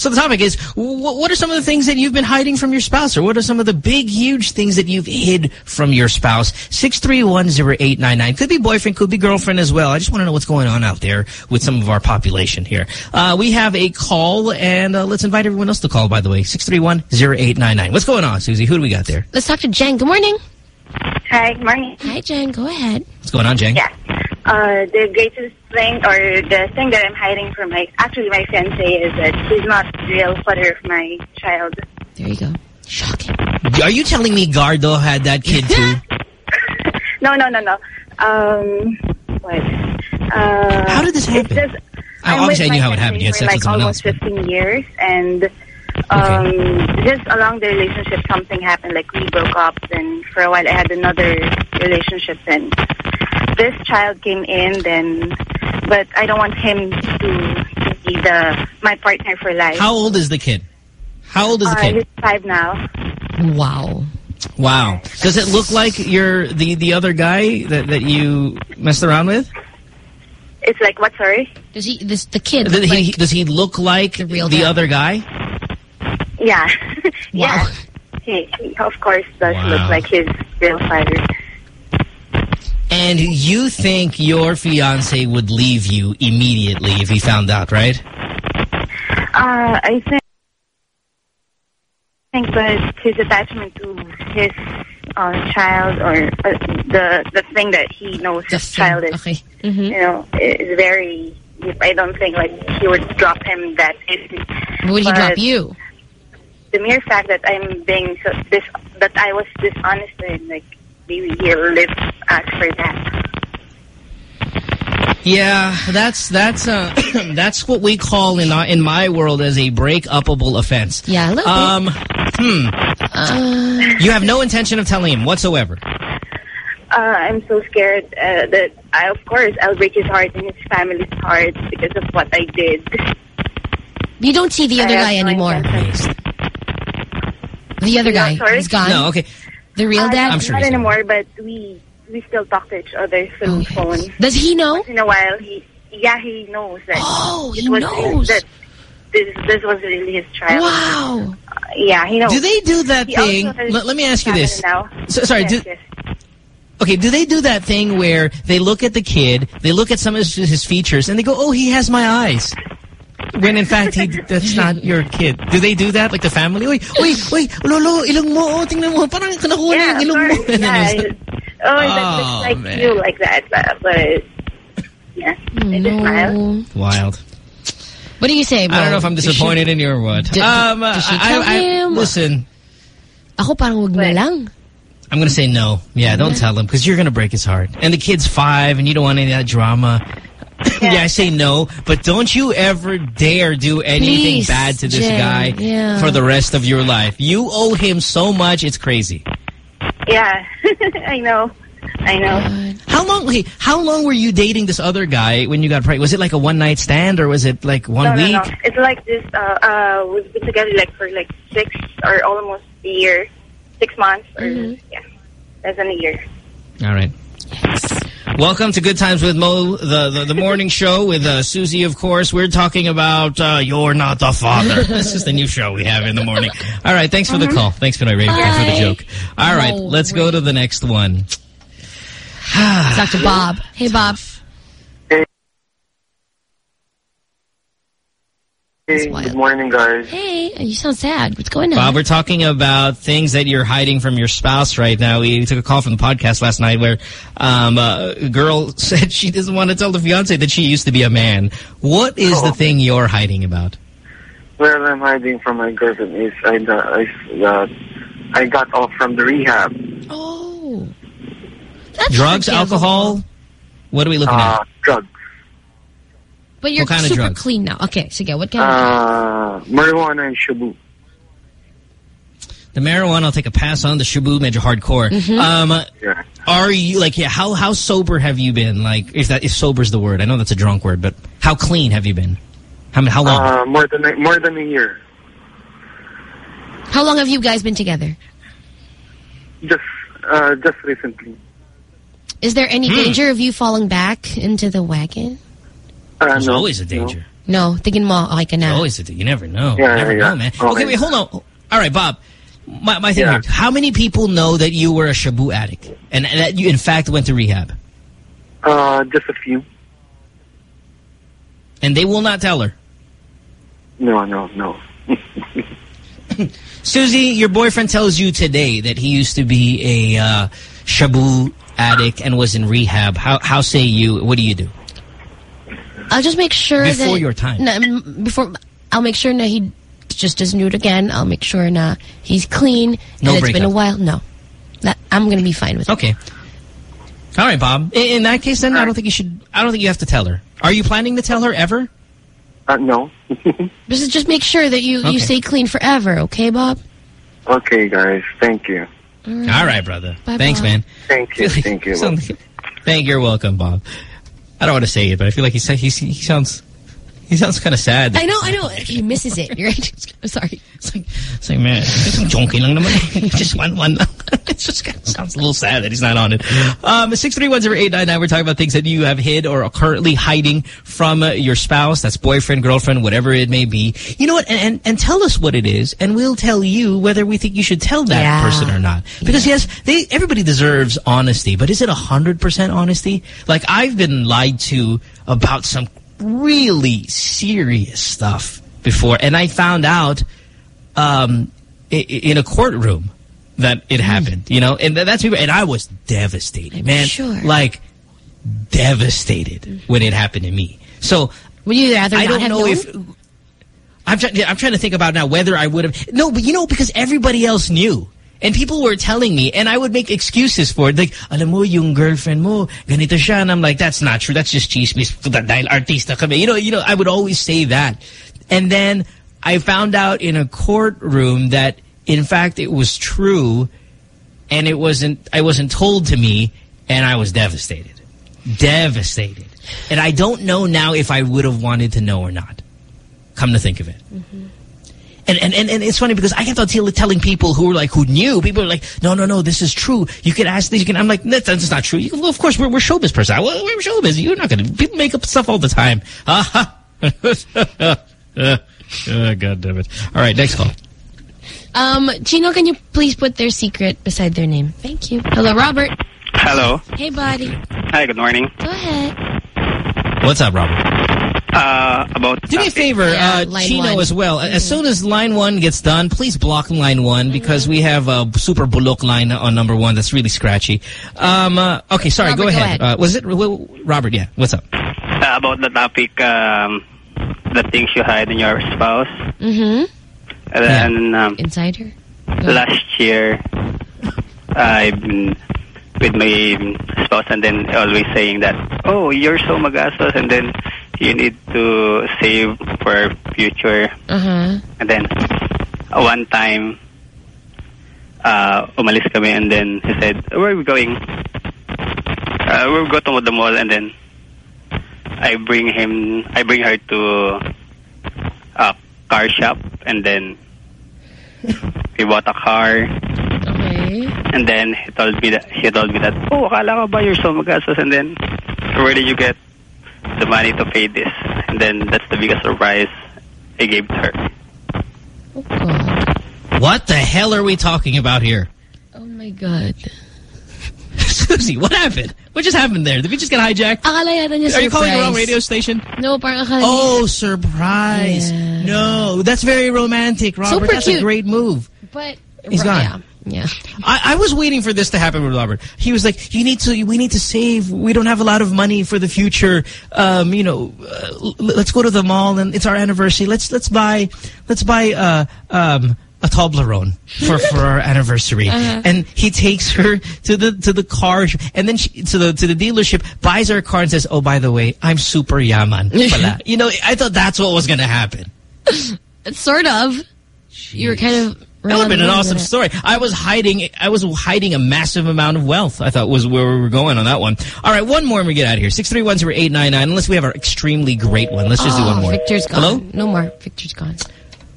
So the topic is, what are some of the things that you've been hiding from your spouse? Or what are some of the big, huge things that you've hid from your spouse? 6310899. Could be boyfriend, could be girlfriend as well. I just want to know what's going on out there with some of our population here. Uh, we have a call, and uh, let's invite everyone else to call, by the way. 6310899. What's going on, Susie? Who do we got there? Let's talk to Jen. Good morning. Hi, good morning. Hi, Jen. Go ahead. What's going on, Jen? Yeah. Uh, the greatest thing, or the thing that I'm hiding from my, actually my fiance is that he's not the real father of my child. There you go. Shocking. Are you telling me Gardo had that kid too? No, no, no, no. Um, what? Uh, How did this happen? It's just, I'm obviously I knew how it happened. You had fiance sex for with someone almost else. 15 years, and um, just along the relationship, something happened. Like we broke up, and for a while I had another relationship. Then this child came in, then, but I don't want him to be the my partner for life. How old is the kid? How old is the uh, kid? He's five now. Wow. Wow. Does it look like you're the, the other guy that, that you messed around with? It's like what? Sorry. Does he, this, the kid, Does look he, like, does he look like the, real guy. other guy? Yeah. yeah. He, he of course does Wow. look like his real father. And you think your fiance would leave you immediately if he found out, right? Uh, I think, I think that his attachment to his uh, child or uh, the the thing that he knows the his thing. child is, Okay. Mhm. you know, is very. I don't think like he would drop him that easily. Would he But drop you? The mere fact that I'm being so this that I was dishonest to him, like maybe he'll live ask for that. Yeah, that's that's uh, that's what we call in our, in my world as a break-upable offense. Yeah, a little bit. Um, hmm. Uh, You have no intention of telling him whatsoever. Uh, I'm so scared uh, that I, of course, I'll break his heart and his family's heart because of what I did. you don't see the other I guy no anymore. intention. The other guy. sorry? He's gone. No, okay. The real Uh, dad? I'm sure Not he's anymore, but we we still talk to each other through Okay. phone. Does he know? Once in a while, he yeah he knows that. Oh, it he was knows. That this this was really his child. Wow. Uh, yeah, he knows. Do they do that He thing? Let, let me ask you this. Now. So, sorry, Yes, do, yes. okay, do they do that thing where they look at the kid, they look at some of his, his features, and they go, oh, he has my eyes? When in fact, he that's not your kid. Do they do that, like the family? Uy, uy, uy, lolo, ilong mo, oh, tingnan mo, parang kanakuha Yeah, yung ilong mo. course, And yeah. Oh, that Oh, like man. you like that, but, but yeah, I just smile. No. Wild. What do you say, Mo? I don't know if I'm Does she- disappointed in you or what. Did- um, does she I- tell I- him? Listen, Ako parang wag na lang. I'm going to say no. Yeah, don't tell him because you're going to break his heart. And the kid's five and you don't want any of that drama. Yeah, I say no, but don't you ever dare do anything Please, bad to this Jen, guy yeah. for the rest of your life. You owe him so much, it's crazy. Yeah, I know, I know. How long okay, how long were you dating this other guy when you got pregnant? Was it like a one-night stand or was it like one no, week? no, no. It's like this. Uh, uh, we've been together like for like six or almost a year, six months, or Mm-hmm. yeah, less than a year. All right. Welcome to Good Times with Mo, the, the, the morning show with uh, Susie, of course. We're talking about uh, You're Not the Father. this is the new show we have in the morning. All right, thanks for the call. Thanks for the, radio, for the joke. All right, let's go to the next one. To Bob. Hey, Bob. Hey, good morning, guys. Hey, you sound sad. What's going on? Bob, we're talking about things that you're hiding from your spouse right now. We took a call from the podcast last night where um, uh, a girl said she doesn't want to tell the fiance that she used to be a man. What is Oh. the thing you're hiding about? Where I'm hiding from my girlfriend is I, I, uh, I got off from the rehab. Oh. That's Drugs, alcohol? What are we looking Uh, at? drugs. But you're What kind of super drugs? clean now. Okay, sige, what kind of drugs? Uh, marijuana and shabu. The marijuana, I'll take a pass on. The shabu, major hardcore. Mm-hmm. Um, Yeah. are you, like, yeah, how, how sober have you been? Like, if that, if sober's the word. I know that's a drunk word, but how clean have you been? How, how long? Uh, more than a, more than a year. How long have you guys been together? Just uh, just recently. Is there any Hmm. danger of you falling back into the wagon? Uh, There's no, always a danger. No, tingin mo, okay ka na. Always a danger. You never know. Yeah, never yeah, know, man. yeah. Okay, Okay. wait, hold on. All right, Bob. My, my thing Yeah. here. How many people know that you were a shabu addict and, and that you, in fact, went to rehab? Uh, just a few. And they will not tell her. No, no, no. Susie, your boyfriend tells you today that he used to be a uh, shabu addict and was in rehab. How how say you? What do you do? I'll just make sure that... Before your time. Na, before, I'll make sure that he just doesn't do it again. I'll make sure na he's clean. No and it's been a while. No. That, I'm going to be fine with it. Okay. All right, Bob. In, in that case, then I don't think you should. I don't think you have to tell her. Are you planning to tell her ever? Uh, no. Just, just make sure that you, Okay. you stay clean forever, okay, Bob? okay, guys. Thank you. All right, brother. Bye, Thanks, Bob. man. Thank you. Like- Thank you. thank you. You're welcome, Bob. I don't want to say it, but I feel like he he, he sounds he sounds kind of sad. I know, I know. He misses it, right? I'm sorry. It's like, it's like man, isang chonky lang naman. just one, one lang. it just kind of sounds a little sad that he's not on it. Um, 6310899, we're talking about things that you have hid or are currently hiding from uh, your spouse. That's boyfriend, girlfriend, whatever it may be. You know what? And, and, and tell us what it is, and we'll tell you whether we think you should tell that Yeah. person or not. Because yes, they everybody deserves honesty, but is it a 100% honesty? Like, I've been lied to about some really serious stuff before, and I found out um, in a courtroom that it happened, you know, and that's and I was devastated, I'm man, sure. like devastated when it happened to me. So Would you rather I don't know known? if I'm trying. I'm trying to think about now whether I would have. No, but you know, because everybody else knew. And people were telling me, and I would make excuses for it. Like, alam mo, yung girlfriend mo, ganito siya. And I'm like, that's not true. That's just chismis. Dahil artista kami. You know, you know, I would always say that. And then I found out in a courtroom that, in fact, it was true. And it wasn't, I wasn't told to me. And I was devastated. Devastated. And I don't know now if I would have wanted to know or not. Come to think of it. Mm-hmm. And, and, and, and it's funny because I kept on telling people who were like, who knew, people were like, no, no, no, this is true. You can ask this, you can, I'm like, that's, that's not true. You can, well, of course, we're, we're showbiz person. Well, we're showbiz. You're not going to, people make up stuff all the time. Ah, oh, God damn it. All right, next call. Um, Chino, can you please put their secret beside their name? Thank you. Hello, Robert. Hello. Hey, buddy. Hi, good morning. Go ahead. What's up, Robert? Uh, about Do me a favor, Yeah, uh, Chino one. as well. As soon as line one gets done, please block line one because we have a super bullock line on number one that's really scratchy. Um, uh, okay, sorry, Robert, go go ahead. ahead. Uh, was it well, Robert? Yeah, what's up? uh, about the topic, um, the things you hide in your spouse. Mm-hmm. And then um, Insider. last year, I've been with my spouse, and then always saying that, "Oh, you're so magastos," and then you need to save for future. Uh-huh. And then one time, uh, umalis kami and then he said, where are we going? Uh, we'll go to the mall and then I bring him, I bring her to a car shop and then we bought a car Okay. and then he told me that, he told me that, oh, akala ko ba you're so magastos and then where did you get the money to pay this? And then that's the biggest surprise I gave to her. Oh, God. What the hell are we talking about here? Oh, my God. Susie, what happened? What just happened there? Did we just get hijacked? Akala yata niya Are you calling the wrong radio station? No, parang akala Oh, surprise. Yeah. No, that's very romantic, Robert. Super that's cute. a great move. But... He's gone. Yeah. I, I was waiting for this to happen with Robert. He was like, "You need to, we need to save. We don't have a lot of money for the future. Um, you know, uh, l- let's go to the mall and it's our anniversary. Let's let's buy, let's buy uh, um, a Toblerone for for our anniversary, Uh-huh. and he takes her to the to the car, and then she, to the to the dealership, buys her a car, and says, "Oh, by the way, I'm super yaman." you know, I thought that's what was gonna happen. Sort of. You were kind of. That would have been an awesome with story. I was hiding. I was hiding a massive amount of wealth. I thought was where we were going on that one. All right, one more and we get out of here. Six three one zero eight nine nine. Unless we have our extremely great one. Let's just do one ah, more. Victor's gone. Hello. No more. Victor's gone.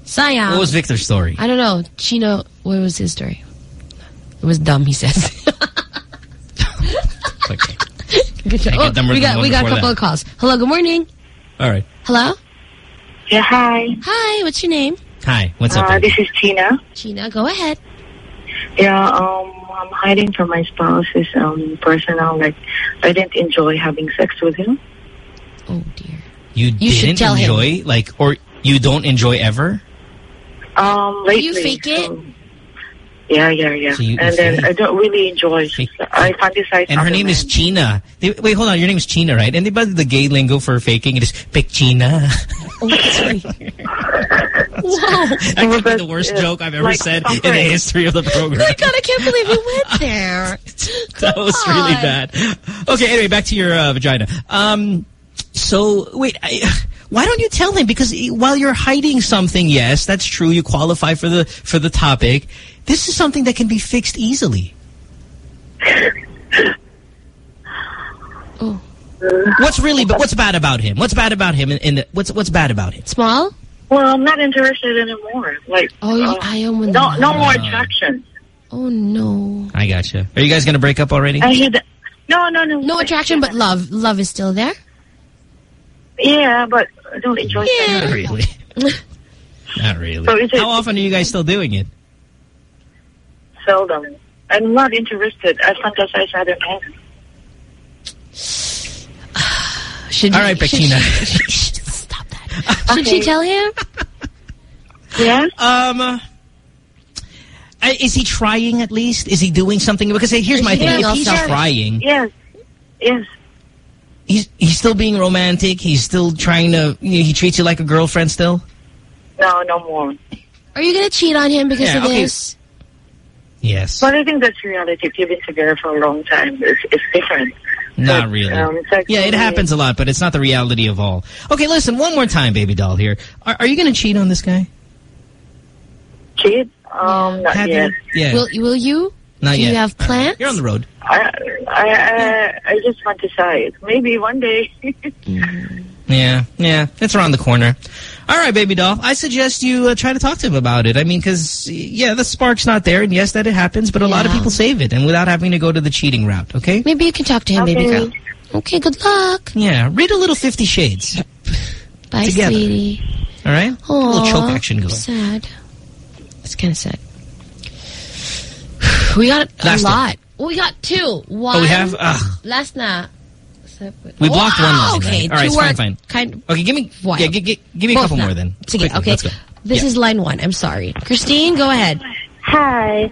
Sayang. What was Victor's story? I don't know. Chino, what was his story? It was dumb, he says. Okay. Good job. Can't get we got, we got a couple that. of calls. Hello, good morning. All right. Hello? Yeah, hi. Hi, what's your name? Hi. What's up? Uh, this is Tina. Gina, go ahead. Yeah, um, I'm hiding from my spouse's um, personal. Like, I didn't enjoy having sex with him. Oh, dear. You, You didn't tell him. enjoy like, or you don't enjoy ever? Um, lately. you fake it? so- yeah, yeah, yeah. So you- and then fake- I don't really enjoy. Fake- I fantasize. And her other name is men. China. They, wait, hold on. Your name is China, right? And they but the gay lingo for faking it is pick China. Oh, sorry. Whoa. that could be the worst uh, joke I've ever like said in the history of the program. My God, I can't believe you went there. that was really bad. Okay, anyway, back to your uh, vagina. Um, so wait, I, why don't you tell him? Because while you're hiding something, yes, that's true. You qualify for the for the topic. This is something that can be fixed easily. Oh. What's really, but what's bad about him? What's bad about him? In, in the, what's what's bad about him? Small? Well, I'm not interested anymore. Like, Oh, uh, ayaw mo no, no more attraction. Oh, no. I gotcha. Are you guys gonna break up already? I had, no, no, no. No attraction, but love. Love is still there? Yeah, but I don't enjoy sex. Not really. Not really. So is it- How often are you guys still doing it? Seldom. I'm not interested. I fantasize other men. Should All right, should- Pekina. Should- Stop. Should she tell him? Yeah. Um, uh, is he trying at least? Is he doing something? Because uh, here's Is my thing: if he's selfish? trying, Yes. Yes. he's he's still being romantic. He's still trying to. You know, he treats you like a girlfriend still. No, no more. Are you going to cheat on him because Yeah, of okay. this? Yes, But I think that's reality. If you've been together for a long time, it's, it's different. Not really. um, it's yeah, it happens a lot, but it's not the reality of all. Okay, listen, one more time, baby doll. Here, are, are you going to cheat on this guy? Cheat? Um, not Have yet. you? Yeah, Will, will you? not Do yet. you have plans? You're on the road. I, I, I, I just fantasize. Maybe one day. Yeah, yeah, it's around the corner. All right, baby doll. I suggest you uh, try to talk to him about it. I mean, because, yeah, the spark's not there, and yes, that it happens, but a lot of people save it, and without having to go to the cheating route, okay? Maybe you can talk to him, baby Okay. girl. Okay, good luck. Yeah, read a little Fifty Shades, Bye, Together. sweetie. all right? A Aww, little choke action going. Sad. It's kind of sad. We got a Last lot. Oh, we got two. One. Oh, we have? Ugh. Last na. Separate. We blocked one Oh, line, Okay, right? All right, two fine, are fine. Kind Okay, give me, Wild. yeah, gi- gi- give me a both couple na. more then. Sige, Quickly, okay. let's go. This Yeah. is line one. I'm sorry. Christine, go ahead. Hi.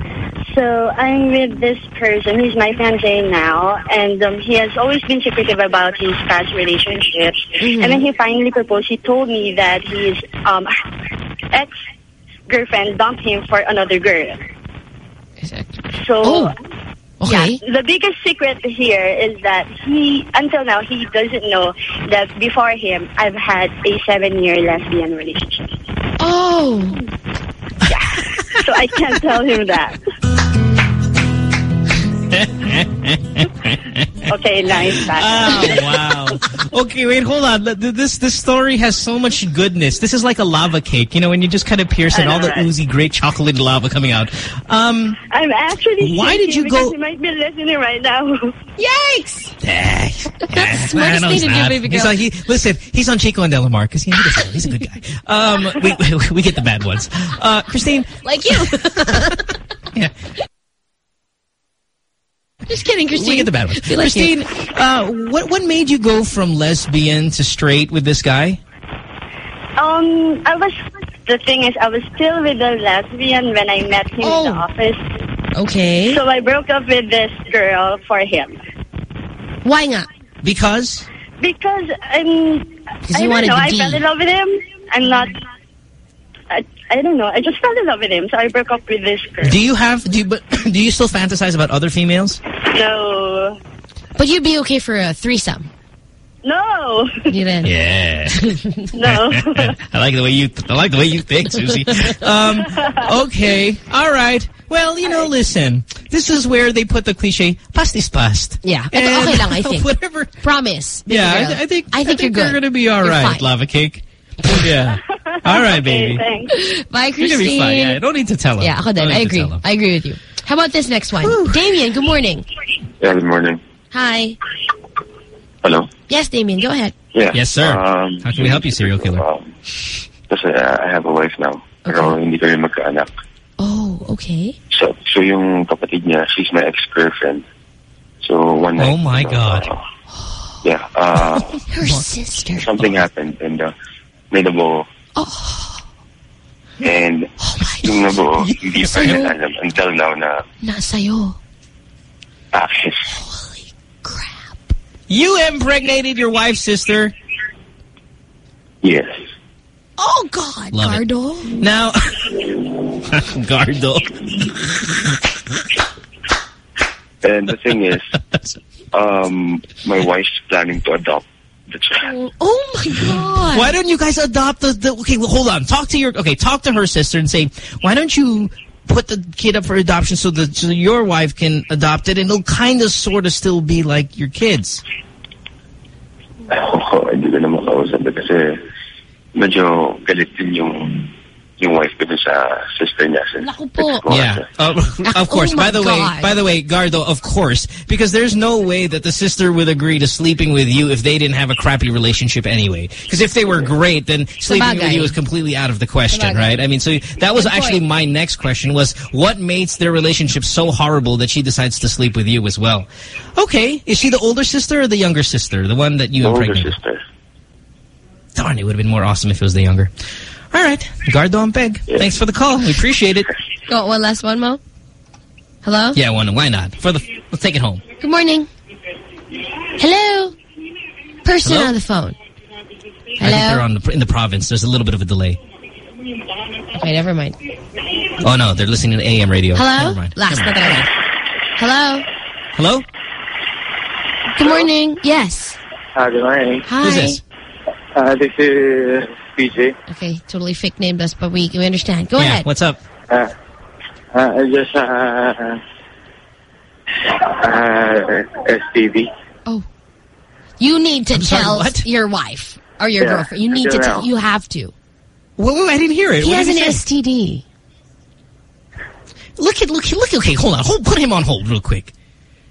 So I'm with this person. He's my fiance now, and um, he has always been secretive about his past relationships. Mhm. And when he finally proposed, he told me that his um, ex girlfriend dumped him for another girl. So. Oh, okay. Yeah, the biggest secret here is that he, until now, he doesn't know that before him, I've had a seven-year lesbian relationship. Oh. Yeah. So I can't tell him that. Okay, nice. Bye. Oh, wow. Okay, wait, hold on. This this story has so much goodness. This is like a lava cake, you know, when you just kind of pierce it, all the right? oozy, great chocolate lava coming out. Um, I'm actually Why did you go- he might be listening right now. Yikes! That's the I smartest thing to do, not. baby He's girl. he, listen, he's on Chico and Delamar because he, he. He's a good guy. Um, we, we, we get the bad ones. Uh, Christine, Like you. yeah, Just kidding, Christine. we get the bad ones. Like. Christine, uh, what what made you go from lesbian to straight with this guy? Um, I was. The thing is, I was still with a lesbian when I met him in Oh. the office. Okay. So I broke up with this girl for him Why not? Because because I'm. Because I don't wanted know. the I D. fell in love with him. I'm not. I, I don't know. I just fell in love with him, so I broke up with this girl. Do you have, do you, but do you still fantasize about other females? No. But you'd be okay for a threesome. No. You didn't. Yeah. No. I like the way you, I like the way you think, Susie. Um, okay. All right. Well, you know, listen. This is where they put the cliche, past is past. Yeah. Ito, And okay lang, I think. Whatever. Promise. Yeah, I, girl. th- I think, I think, you're. You're going to be all You're right, fine. lava cake. Yeah. All right, baby. Thanks. Bye, You're Christine. going to be fine. Yeah, don't need to tell him. Yeah, ako Don't I agree. I agree with you. How about this next one? Damien, good morning. Yeah, good morning. Hi. Hello? Yes, Damien, go ahead. Yeah. Yes, sir. Um, How can we help you, serial killer? Um, kasi uh, I have a wife now. Pero hindi kami magkaanak. Oh, okay. So, so yung kapatid niya, she's my ex-girlfriend. So one night. Oh, my God. uh, yeah. Uh, Her sister. something happened and uh, may nabuo. And Oh yung nabuo, hindi pa rin alam until now na Nasa'yo. access. Holy crap. You impregnated your wife's sister. Yes. Oh, God. Love it. Gardo. Now, Gardo. And the thing is, um, my wife's planning to adopt the child. Oh, oh, my God. Why don't you guys adopt the, the okay, well, hold on. Talk to your, okay, talk to her sister and say, why don't you put the kid up for adoption so that so your wife can adopt it and it'll kind of sort of still be like your kids. Oh, hindi ko na makausap kasi medyo galit din yung yung wife ko dun sa sister niya. Sa Naku po. Yeah, uh, of course. Oh by my the way, God. by the way, Gardo, of course, because there's no way that the sister would agree to sleeping with you if they didn't have a crappy relationship anyway. Because if they were great, then sleeping with you is completely out of the question, Sabagay. right? I mean, so that was Good actually point. my next question: was what makes their relationship so horrible that she decides to sleep with you as well? Okay, is she the older sister or the younger sister, the one that you The older impregnated? sister. Darn, it would have been more awesome if it was the younger. All right, Gardo and Peg, Yeah. thanks for the call. We appreciate it. Go, one last one, Mo. Hello? Yeah, why, why not? For the let's take it home. Good morning. Hello? Person Hello? on the phone. Hello? I think they're on the, in the province. There's a little bit of a delay. Okay, never mind. Oh no, they're listening to AM radio. Hello? Never mind. Last Never na mind. talaga. Hello? Hello? Good morning. Yes. Hi, good morning. Hi. Who's this? Uh, this is PJ. Okay, totally fake named us, but we, we understand. Go yeah, ahead. what's up? Uh, uh, I just, uh, uh, STV. Oh. You need to I'm tell what? your wife or your Yeah, girlfriend. You need to tell. You have to. Wait, wait, I didn't hear it. He What has did an he say? STD. Look at look look. Okay, hold on. Hold, put him on hold real quick.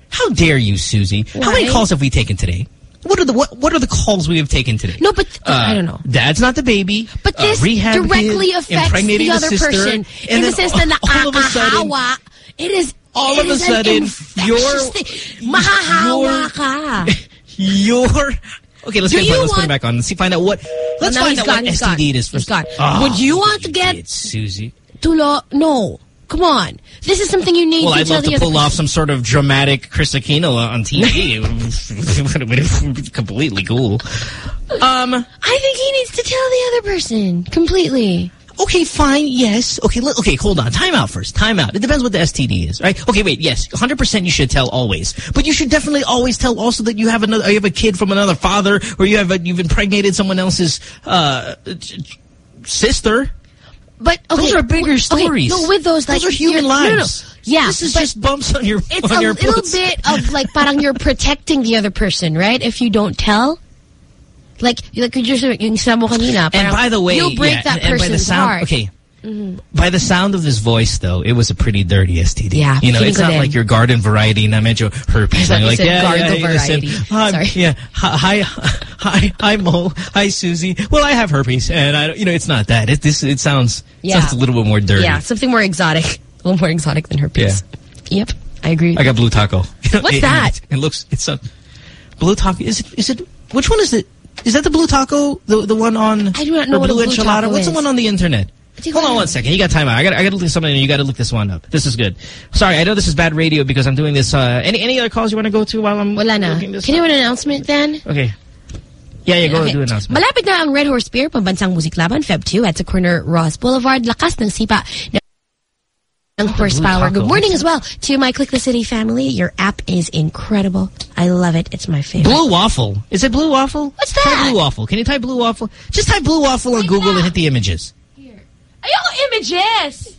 How dare you, Susie? How many calls have we taken today? What are the what What are the calls we have taken today? No, but Uh, I don't know. Dad's not the baby. But uh, this rehab directly kid, affects the other sister, person in the sense that all of a sudden. It is all it of a sudden, infectious you're- thing. mahahawa you're- ka. You're okay. Let's get let's put him back on. Let's see. Find out what. Let's no, find out gone, what STD gone. it is He's first. gone. Oh, Would you want to get- Susie? Tulo, no. Come on. This is something you need Well, to I'd love to pull off some sort of dramatic Kris Aquino on TV. it would have been completely cool. Um. I think he needs to tell the other person completely. Okay, fine. Yes. Okay. Okay. Hold on. Time out first. Time out. It depends what the STD is, right? Okay. Wait. Yes. 100. percent You should tell always, but you should definitely always tell also that you have another. You have a kid from another father, or you have a, you've impregnated someone else's uh, sister. But okay, Those are bigger okay, stories. no, with those, like Those are human you're- no, no, lives. Yeah, This is just bumps on your it's on a your little bit of like parang you're protecting the other person, right? If you don't tell. Like, like you just yung kanina, And by the way, you'll break yeah, that and, and by the person's sound, heart. okay. Mm-hmm. By the sound of his voice, though, it was a pretty dirty STD. Yeah, you know, it's not like your garden variety na medyo herpes. I like, said yeah, garden yeah, variety. hi, Sorry. yeah, hi, hi, hi, Mo, hi, Susie. Well, I have herpes, and I, don't- you know, it's not that. It this it sounds Yeah. sounds a little bit more dirty. Yeah, something more exotic. A little more exotic than herpes. Yeah. Yep, I agree. I got blue taco. What's It- that? It, looks it's a blue taco. Is it? Is it? Which one is it? Is that the blue taco? The the one on? I do not know what blue enchilada. What's the one on the internet? Hold on one second. You got time out. I got I got to look something. You got to look this one up. This is good. Sorry, I know this is bad radio because I'm doing this. Uh, any any other calls you want to go to while I'm Wala na. looking this Can you up? have an announcement then? Okay. Yeah, yeah, go Okay. do announcement. Malapit na ang Red Horse Beer, pambansang Muziklaban, Feb 2 at sa corner Roxas Boulevard. Lakas ng sipa ng horsepower. Good morning as well to my Click the City family. Your app is incredible. I love it. It's my favorite. Blue waffle. Is it blue waffle? What's that? blue waffle. Can you type blue waffle? Just type blue waffle on Google and hit the images. Ayoko images!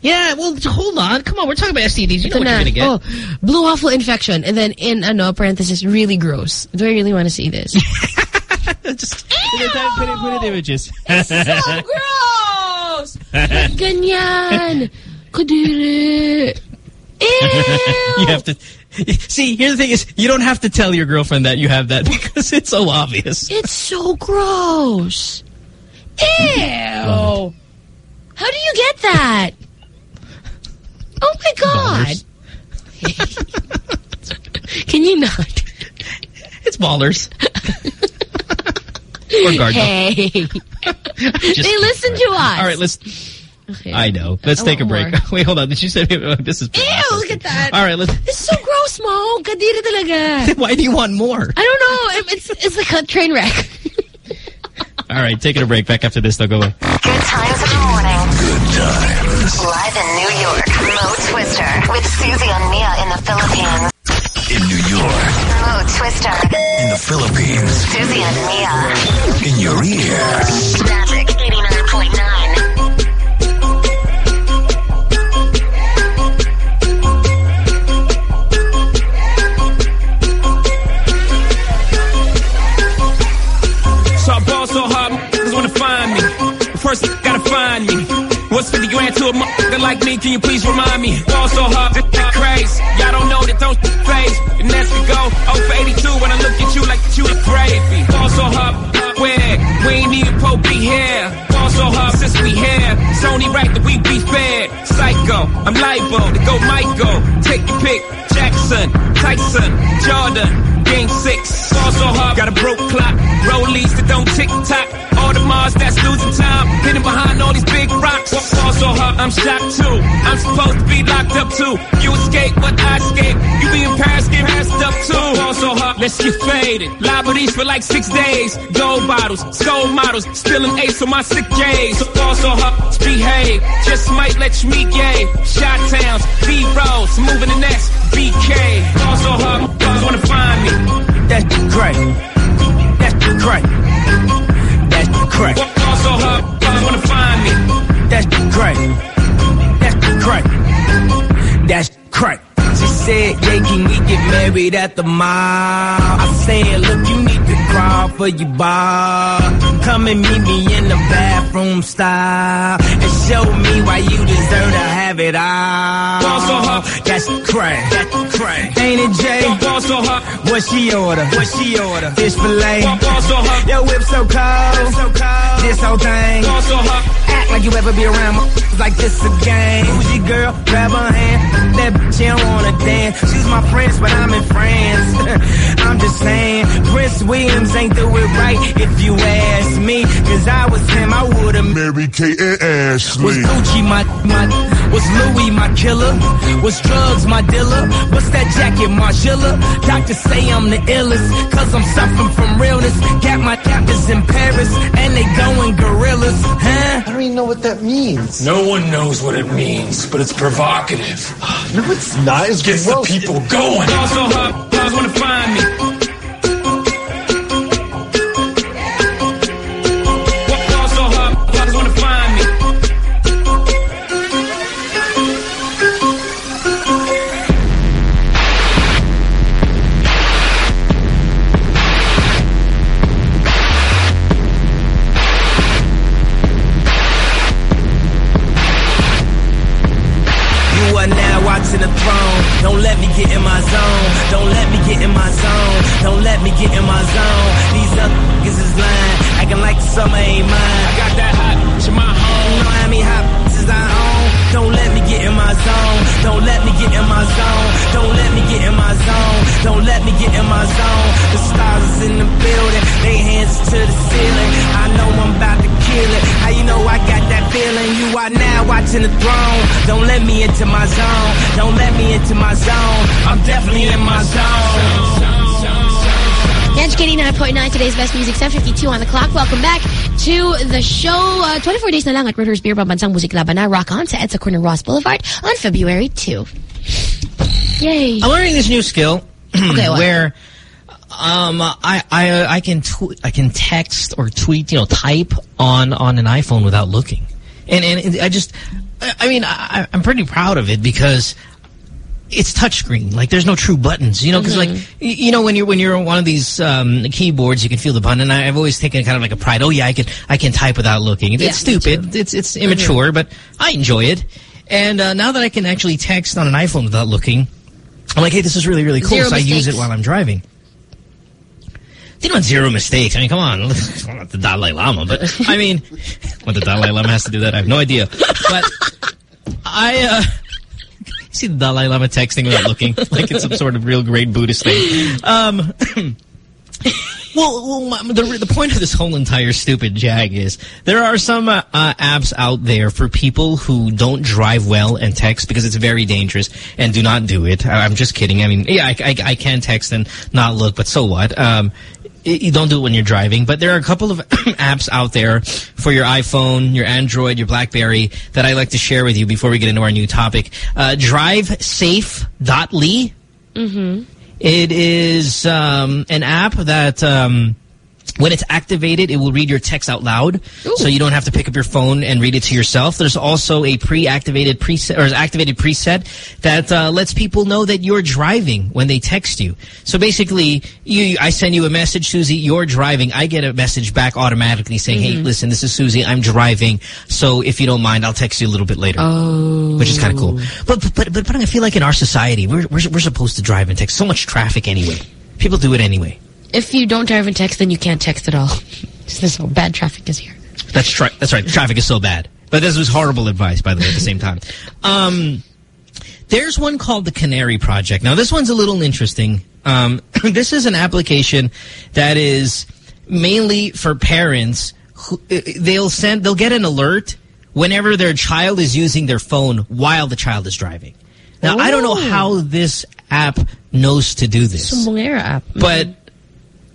Yeah, well, hold on. Come on, we're talking about STDs. You know Ito what na. you're gonna get. Oh, blue waffle infection. And then in, ano, parenthesis, really gross. Do I really want to see this? Just put it, put it, put it images. so gross! Ganyan! Kadiri! Ew! you have to. See, here's the thing: is you don't have to tell your girlfriend that you have that because it's so obvious. It's so gross. Ew! How do you get that? Oh my god! Can you not? It's ballers. or. Hey, they listen to us. All right, let's. Okay. I know. Let's I take a break. Wait, hold on. Did you say this is? Ew! Look at that. All right, let's. This is so gross, Mo. Kadiri talaga. Why do you want more? I don't know. It's it's like a train wreck. All right, taking a break. Back after this, though. Go away. Good times in the morning. Good times. Live in New York, Mo Twister with Susie and Mia in the Philippines. In New York, Mo Twister, in the Philippines, Susie and Mia. in your ear. Magic 89.9. gotta find me. What's 50 grand to a motherfucker like me? Can you please remind me? Ball so hard, this crazy. Y'all don't know that don't phase. And that's we go 0 for 82 when I look at you like you the gravy. Ball so hard, where? We ain't even Pope be here. Ball so hard since we here. It's only right that we be fair. Psycho, I'm liable to go Michael. Take your pick. Jackson, Tyson, Jordan. Game six, fall so hard, got a broke clock. Rollies that don't tick tock. All the Mars that's losing time. Hidden behind all these big rocks. Fall so hard, I'm shocked too. I'm supposed to be locked up too. You escape, but I escape. You be in Paris, get passed up too. Fall so hard, let's get faded. Liberties for like six days. Gold bottles, skull models, spilling ace on my sick days. Fall so hard, behave. Just might let you meet gay. Shot towns, B rolls, moving the next BK. Fall so hard, motherfuckers wanna find me. That's great. That's. That's great. Fall so hard, motherfuckers wanna find me. That's great. That's. That's. She said, yeah, can we get married at the mall? I said, look, you need to crawl for your bar. Come and meet me in the bathroom style. And show me why you deserve to have it all. That's crack. That's crack. Ain't it, Jay? What she order? What she order? Fish fillet. Your whip so cold. So cold. This whole thing. Act like you ever be around m- like this again. Who's your girl? Grab her hand. That bitch, don't wanna dance. She's my friends, but I'm in France. I'm just saying, Prince Williams ain't do it right if you ask me. Cause I was him, I would've married Kate and Ashley. Was Gucci my, my, was Louis my killer? Was drugs my dealer? What's that jacket, Margiela? Doctors say I'm the illest, cause I'm suffering from realness. Got my captors in Paris, and they going gorillas, huh? I don't even know what that means. No one knows what it means, but it's provocative. No, it's not. It gets the people going. Also, hard, guys wanna find me. Now watching the throne. Don't let me into my zone. Don't let me into my zone. I'm definitely in my zone. Yan, Magic 89.9, today's best music, 7.52 on the clock. Welcome back to the show. Uh, 24 days na lang at Red Horse Beer Pambansang Muziklaban na Rock On sa EDSA Corner Roxas Boulevard on February 2. Yay. I'm learning this new skill Okay, where um, I I I can I can text or tweet, you know, type on on an iPhone without looking, and and I just I mean I, I'm pretty proud of it because it's touchscreen. Like there's no true buttons, you know, because like you know when you're when you're on one of these um, keyboards, you can feel the button. And I, I've always taken kind of like a pride. Oh yeah, I can I can type without looking. It, Yeah, it's stupid. It's it's immature, but I enjoy it. And uh, now that I can actually text on an iPhone without looking, I'm like, hey, this is really really cool. Zero so I use it while I'm driving. Didn't want zero mistakes. I mean, come on. I'm not the Dalai Lama, but I mean, what the Dalai Lama has to do that, I have no idea. But I, uh, see the Dalai Lama texting without looking, like it's some sort of real great Buddhist thing. Um, well, well the, the point of this whole entire stupid jag is there are some uh, uh, apps out there for people who don't drive well and text because it's very dangerous and do not do it. I, I'm just kidding. I mean, yeah, I, I, I can text and not look, but so what? Um, you don't do it when you're driving, but there are a couple of apps out there for your iPhone, your Android, your BlackBerry that I like to share with you before we get into our new topic. Uh, DriveSafe.ly. Mm-hmm. It is um, an app that um, when it's activated, it will read your text out loud, so you don't have to pick up your phone and read it to yourself. There's also a pre-activated preset or activated preset that uh, lets people know that you're driving when they text you. So basically, you I send you a message, Susie, you're driving. I get a message back automatically saying, "Hey, Mhm. listen, this is Susie. I'm driving, so if you don't mind, I'll text you a little bit later." Oh. Which is kind of cool. But, but, but, but I feel like in our society, we're, we're, we're supposed to drive and text. So much traffic anyway. People do it anyway. If you don't drive and text, then you can't text at all. this is how bad traffic is here. That's That's right. Traffic is so bad. But this was horrible advice, by the way, at the same time. Um, there's one called the Canary Project. Now, this one's a little interesting. Um, this is an application that is mainly for parents. Who, uh, they'll send, they'll get an alert whenever their child is using their phone while the child is driving. Now, I don't know how this app knows to do this. Sumbongera app. But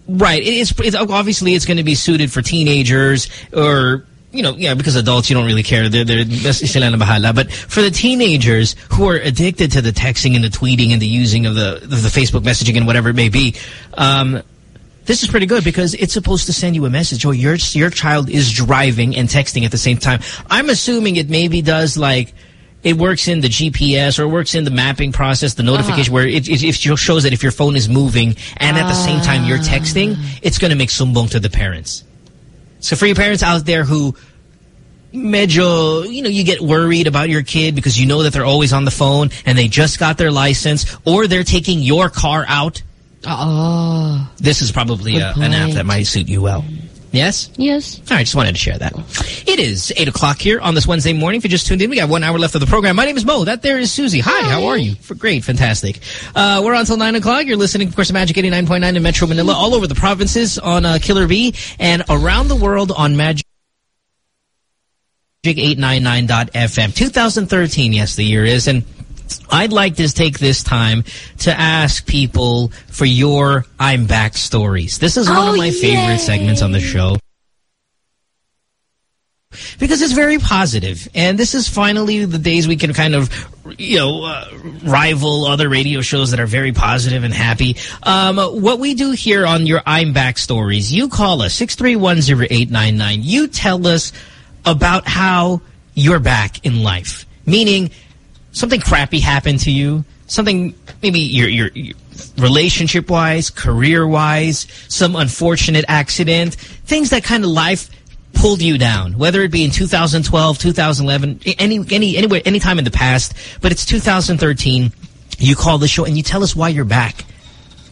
right, it is. It's, obviously, it's going to be suited for teenagers or you know, yeah, because adults you don't really care. They're they're bahala. But for the teenagers who are addicted to the texting and the tweeting and the using of the the Facebook messaging and whatever it may be. Um, this is pretty good because it's supposed to send you a message. Oh, your your child is driving and texting at the same time. I'm assuming it maybe does like it works in the GPS or it works in the mapping process, the notification where it, it, it shows that if your phone is moving and at the same time you're texting, it's going to make sumbong to the parents. So for your parents out there who medyo, you know, you get worried about your kid because you know that they're always on the phone and they just got their license or they're taking your car out. Oh. This is probably Good uh, an app that might suit you well. Yes? Yes. All right, just wanted to share that. It is 8 o'clock here on this Wednesday morning. If you just tuned in, we got one hour left of the program. My name is Mo. That there is Susie. Hi, how are you? For Great, fantastic. Uh, we're on until 9 o'clock. You're listening, of course, to Magic 89.9 in Metro Manila, all over the provinces on uh, Killer B, and around the world on Magic 899.fm. 2013, yes, the year is. And I'd like to take this time to ask people for your I'm back stories. This is one Oh, of my favorite segments on the show. Because it's very. And this is finally the days we can kind of, you know, uh, rival other radio shows that are very positive and happy. Um, what we do here on your I'm Back stories, you call us, 6310899. You tell us about how you're back in life. Meaning, something crappy happened to you, something maybe your your, your relationship wise, career wise, some unfortunate accident, things that kind of life pulled you down, whether it be in 2012, 2011, any any anywhere anytime in the past, but it's 2013, you call the show and you tell us why you're back.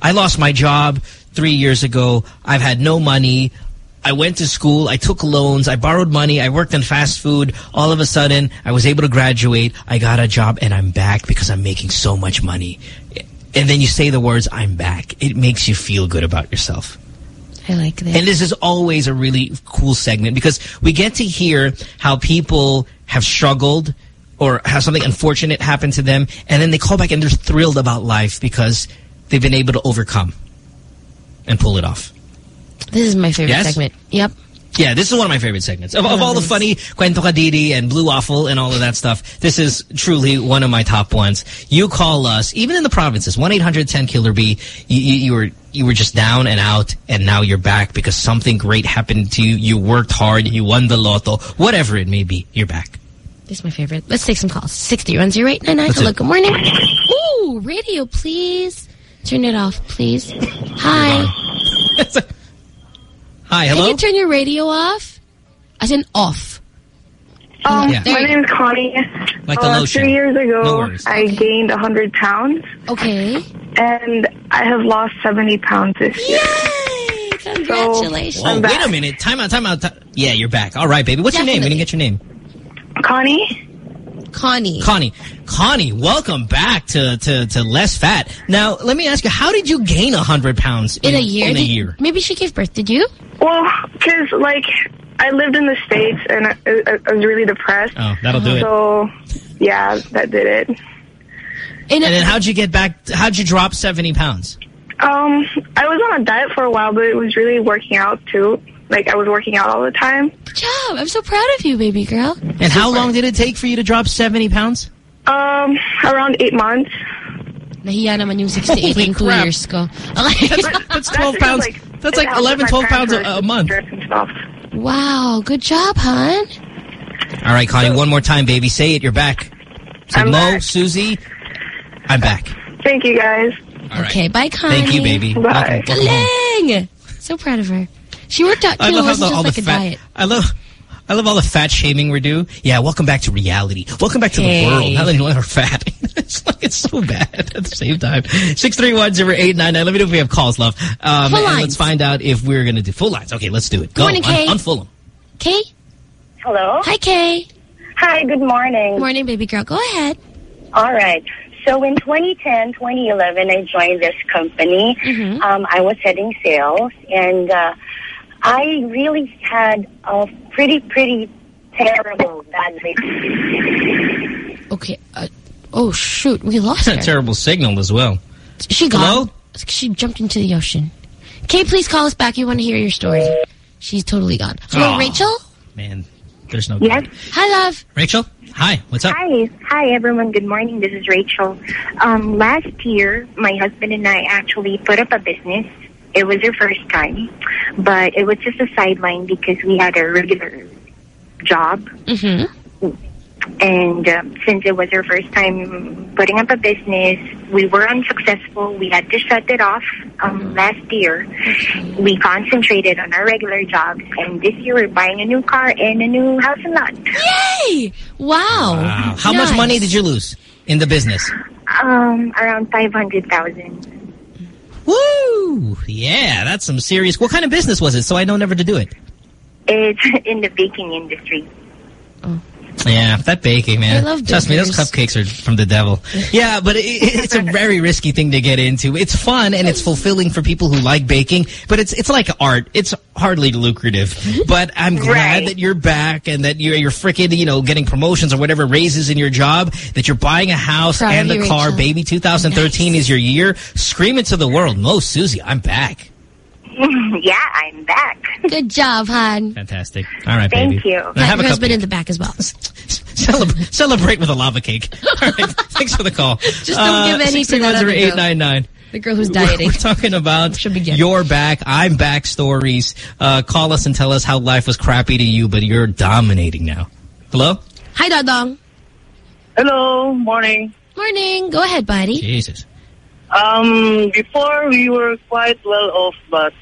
I lost my job 3 years ago. I've had no money. I went to school, I took loans, I borrowed money, I worked in fast food. All of a sudden, I was able to graduate, I got a job, and I'm back because I'm making so much money. And then you say the words, I'm back. It makes you feel good about yourself. I like that. And this is always a really cool segment because we get to hear how people have struggled or have something unfortunate happen to them, and then they call back and they're thrilled about life because they've been able to overcome and pull it off. This is my favorite Yes? segment. Yep. Yeah, this is one of my favorite segments. Of, of all the funny Kwento Kadidi and Blue Waffle and all of that stuff, this is truly one of my top ones. You call us, even in the provinces, 1-800-10-KILLER-B. You, you, you were you were just down and out, and now you're back because something great happened to you. You worked hard, you won the lotto, whatever it may be, you're back. This is my favorite. Let's take some calls. 6310899. That's Hello, it. good morning. Ooh, radio, please. Turn it off, please. Hi. Hi, Can you turn your radio off? As in off. Um, Yeah. My name is Connie. Like the uh, lotion. Three years ago, No. I gained 100 pounds. Okay. And I have lost 70 pounds this year. Yay! Congratulations. Whoa, wait a minute. Time out, time out. ti- yeah, you're back. All right, baby. What's your name? We didn't get your name. Connie? Connie. Connie. Connie, welcome back to, to, to Less Fat. Now, let me ask you, how did you gain 100 pounds In a year? In a year. Maybe she gave birth. Did you? Well, because, like, I lived in the States and I, I, I was really depressed. Oh, that'll do it. So, yeah, that did it. And then how'd you get back? How'd you drop 70 pounds? Um, I was on a diet for a while, but it was really working out, too. Like, I was working out all the time. Good job. I'm so proud of you, baby girl. And how long did it take for you to drop 70 pounds? Um, around eight months. Nahiya naman yung 68 Holy in two crap. years ko. Okay. That's 12 pounds. That's like 11, 12 pounds a, a month. wow. Good job, hon. All right, Connie, one more time, baby. Say it. You're back. Say I'm Mo, back. Susie, I'm back. Thank you, guys. All right. Okay, bye, Connie. Thank you, baby. Bye. Welcome- welcome. Galing! So proud of her. She worked out, I too. It love how wasn't the, all just the like a fat. diet. I love. I love all the fat shaming we do. Yeah, welcome back to reality. Welcome back to Hey. the world. Now that you know we're fat. it's like it's so bad at the same time. Six three one zero eight nine nine. Let me know if we have calls, love. Um, Full and lines. let's find out if we're gonna do full lines. Okay, let's do it. Go. Morning, Un- Kay. unfull 'em. Kay? Hello. Hi, Kay. Hi, good morning. Morning, baby girl. Go ahead. All right. So in 2010, 2011, I joined this company. Mm-hmm. Um, I was heading sales, and uh, I really had a pretty, pretty terrible bad relationship. Okay. Uh, oh, shoot. We lost her. Terrible signal as well. She gone. Hello? She jumped into the ocean. Kay, please call us back. You want to hear your story. She's totally gone. Hello, Aw. Rachel? Man, there's no. Yes. Hi, love. Rachel, hi. What's up? Hi, hi everyone. Good morning. This is Rachel. Um, last year, my husband and I actually put up a business it was her first time, but it was just a sideline because we had a regular job. Mm -hmm. And um, since it was her first time putting up a business, we were unsuccessful. We had to shut it off um, last year. We concentrated on our regular jobs, and this year we're buying a new car and a new house and lot. Yay! Wow. wow. How nice. much money did you lose in the business? Um, around 500000 yeah, that's some serious... What kind of business was it so I know never to do it? It's in the baking industry. Oh. Yeah, that baking, man. I love Trust me, those cupcakes are from the devil. Yeah, but it, it's a very risky thing to get into. It's fun and it's fulfilling for people who like baking, but it's it's like art. It's hardly lucrative. But I'm glad Right. that you're back and that you're you're freaking you know getting promotions or whatever raises in your job. That you're buying a house Proud and a car. Rachel. Baby, 2013 is your year. Scream it to the world, Mo Susie. I'm back. yeah, I'm back. Good job, hon. Fantastic. All right, Thank baby. you. Now have a Your husband in the back as well. Celebrate, celebrate with a lava cake. All right. Thanks for the call. Just don't give any to that other girl. 899. The girl who's We're, dieting. we're talking about your back, I'm back stories. Uh, call us and tell us how life was crappy to you, but you're dominating now. Hello? Hi, Dodong. Hello, morning. Morning. Go ahead, buddy. Jesus. Um, before we were quite well off, but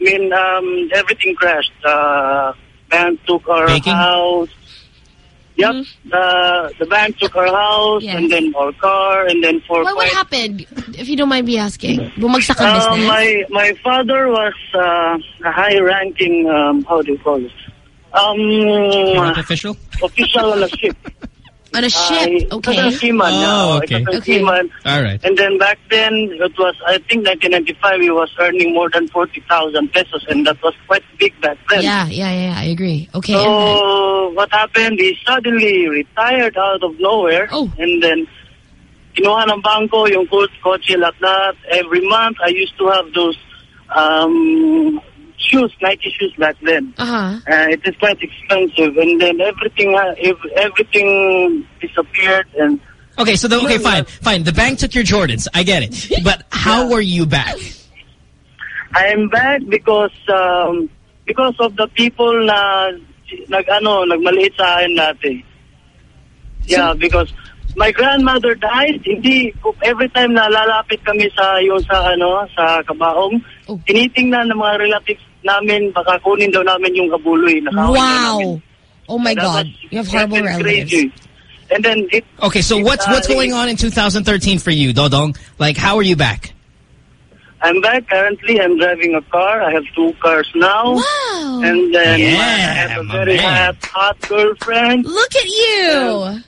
I mean, um, everything crashed. Uh, bank took our Baking? house. Yep, Mm-hmm. the the bank took our house and then our car, and then for What, what happened? If you don't mind me asking. Bumagsak ang Uh, business? my my father was uh, a high-ranking. Um, how do you call it? Um, official. Official on a ship. On a ship, Uh, okay. It a seaman. Oh, now. okay. It a Okay. seaman. All right. And then back then, it was, I think 1995, he was earning more than 40,000 pesos, and that was quite big back then. Yeah, yeah, yeah, I agree. Okay. So, what happened, he suddenly retired out of nowhere, Oh. and then, kinuha ng bangko, yung coach, kotse, like that. Every month, I used to have those, um, shoes, Nike shoes back then. Uh-huh. Uh, it is quite expensive, and then everything, uh, everything disappeared, and Okay, so the, okay, fine, fine. The bank took your Jordans. I get it. But how were you back? I am back because um, because of the people na nag ano nagmaliit sa akin dati. Yeah, because my grandmother died. Hindi every time na lalapit kami sa yung sa ano sa kabaong, tinitingnan ng mga relatives namin baka kunin daw namin yung kabuloy na kahoy na namin. Wow. Oh my That God. You have horrible relatives. crazy. And then it Okay, so what's uh, what's going on in 2013 for you, Dodong? Like, how are you back? I'm back currently. I'm driving a car. I have two cars now. Wow. And then Yeah, I have a very man. hot, hot girlfriend. Look at you.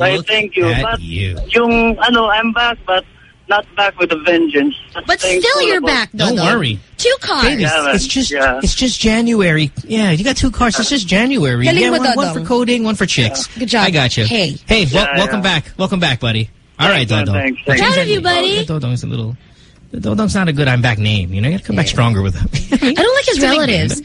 I thank you. at but you. yung ano, I'm back, but not back with a vengeance. Just But still you're about- back, Don't Dodong. worry. Two cars. Baby, Yeah, it's just Yeah. it's just January. Yeah, you got two cars. It's just January. Galing yeah, one, one for coding, one for chicks. Good job. I got you. Hey. hey, wel- Yeah, welcome yeah. back, welcome back, buddy. All right, Thanks, man, Dodong. thanks, thanks. Proud of you, buddy. Dodong's a little. Dodong's not a good I'm back name. You know, you got to come back stronger with him. I don't like his It's a nickname, relatives.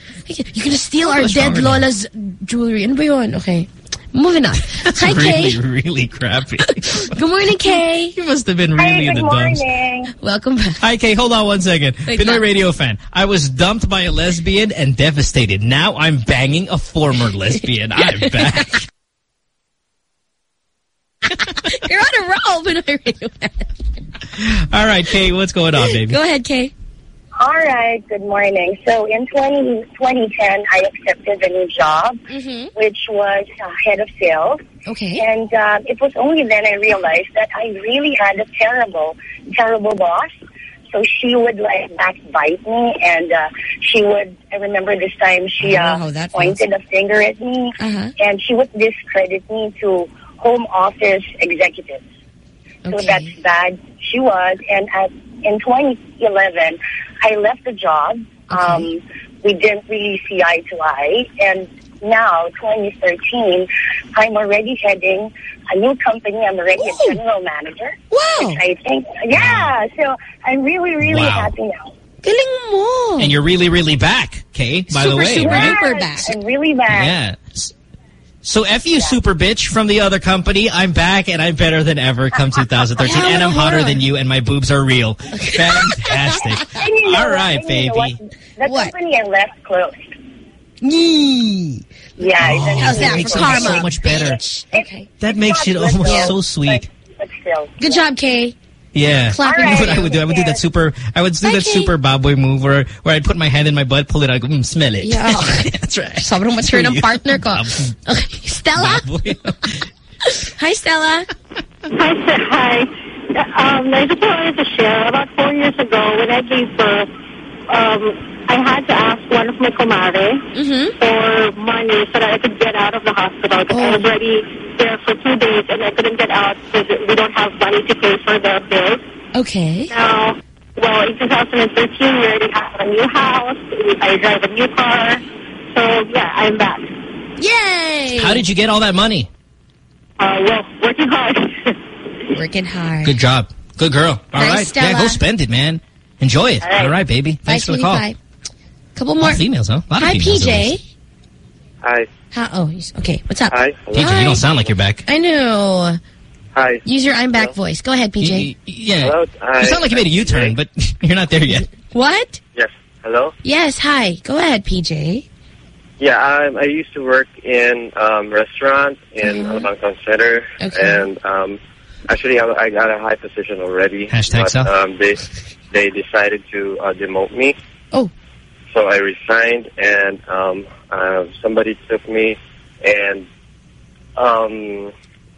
You're gonna steal our dead stronger than- Lola's jewelry. Ano ba yun? Okay. Moving on. Hi, really, Kay. really crappy. Good morning, Kay. you must have been Hi, really in good the dumps. morning. Welcome back. Hi, Kay. Hold on one second. Wait, Pinoy no. radio fan. I was dumped by a lesbian and devastated. Now I'm banging a former lesbian. I'm back. You're on a roll, Pinoy Radio. fan. All right, Kay. What's going on, baby? Go ahead, Kay. All right, good morning. So in 20, 2010, I accepted a new job, Mm-hmm. which was uh, head of sales. Okay. And uh, it was only then I realized that I really had a terrible, terrible boss. So she would like backbite me, and uh, she would. I remember this time she uh, that feels. pointed a finger at me, Uh-huh. and she would discredit me to home office executives. Okay. So that's bad. She was, and at, in 2011, I left the job. Um, we didn't really see eye to eye, and now 2013, I'm already heading a new company. I'm already Ooh. a general manager. Wow. Which I think, yeah. So I'm really, really Wow. happy now. Galing mo. And you're really, really back, Kay, by the way, super right? duper Yes, back. I'm really back. Yeah. S- So F you, super bitch, from the other company. I'm back and I'm better than ever come 2013. Hell and I'm hotter than you and my boobs are real. Fantastic. And you know All what? right, And you know baby. what? The What? company I left closed. Yee. Yeah. Oh, it's- How's that that makes for it karma? so much better. bitch? Okay. That makes it almost good, so sweet. But, but still. Good job, Kay. Yeah. Clap All You know what. I would do? I would do that super. I would do Hi, that Kay. super baboy move where where I'd put my hand in my butt, pull it out, go, mm, smell it. Yeah. That's right. Sobrang mature ng You. partner ko. Okay. Stella? Hi, Stella. Hi, sir. Hi. Um, I just wanted to share. About four years ago, when I gave birth, um, I had to ask one of my kumare Mm-hmm. for money so that I could get out of the hospital because I was already there for two days and I couldn't get out because we don't have money to pay for the bills. Okay. Now, well, in 2013, we already have a new house. I drive a new car. So, yeah, I'm back. Yay! How did you get all that money? Uh, well, working hard. Working hard. Good job. Good girl. All right, Nice, Yeah, Stella. go spend it, man. Enjoy it. All right. All right, baby. Bye, Thanks for the call. pie. Couple A lot more. females, huh? A lot of Hi, females. PJ. Hi. How, oh, he's, okay. What's up? Hi. PJ, Hi. you don't sound like you're back. I know. Hi. Use your I'm back voice. Go ahead, PJ. Y- y- yeah. Hello. Hi. You sound like you made a U-turn, but you're not there yet. What? Yes. Hello. Yes, hi. Go ahead, PJ. Yeah, I, I used to work in um, restaurant in Mhm. Alabang Center, Okay. and um, actually I, I got a high position already. Hashtag but self. um, they they decided to uh, demote me. Oh. So I resigned, and um, uh, somebody took me, and um,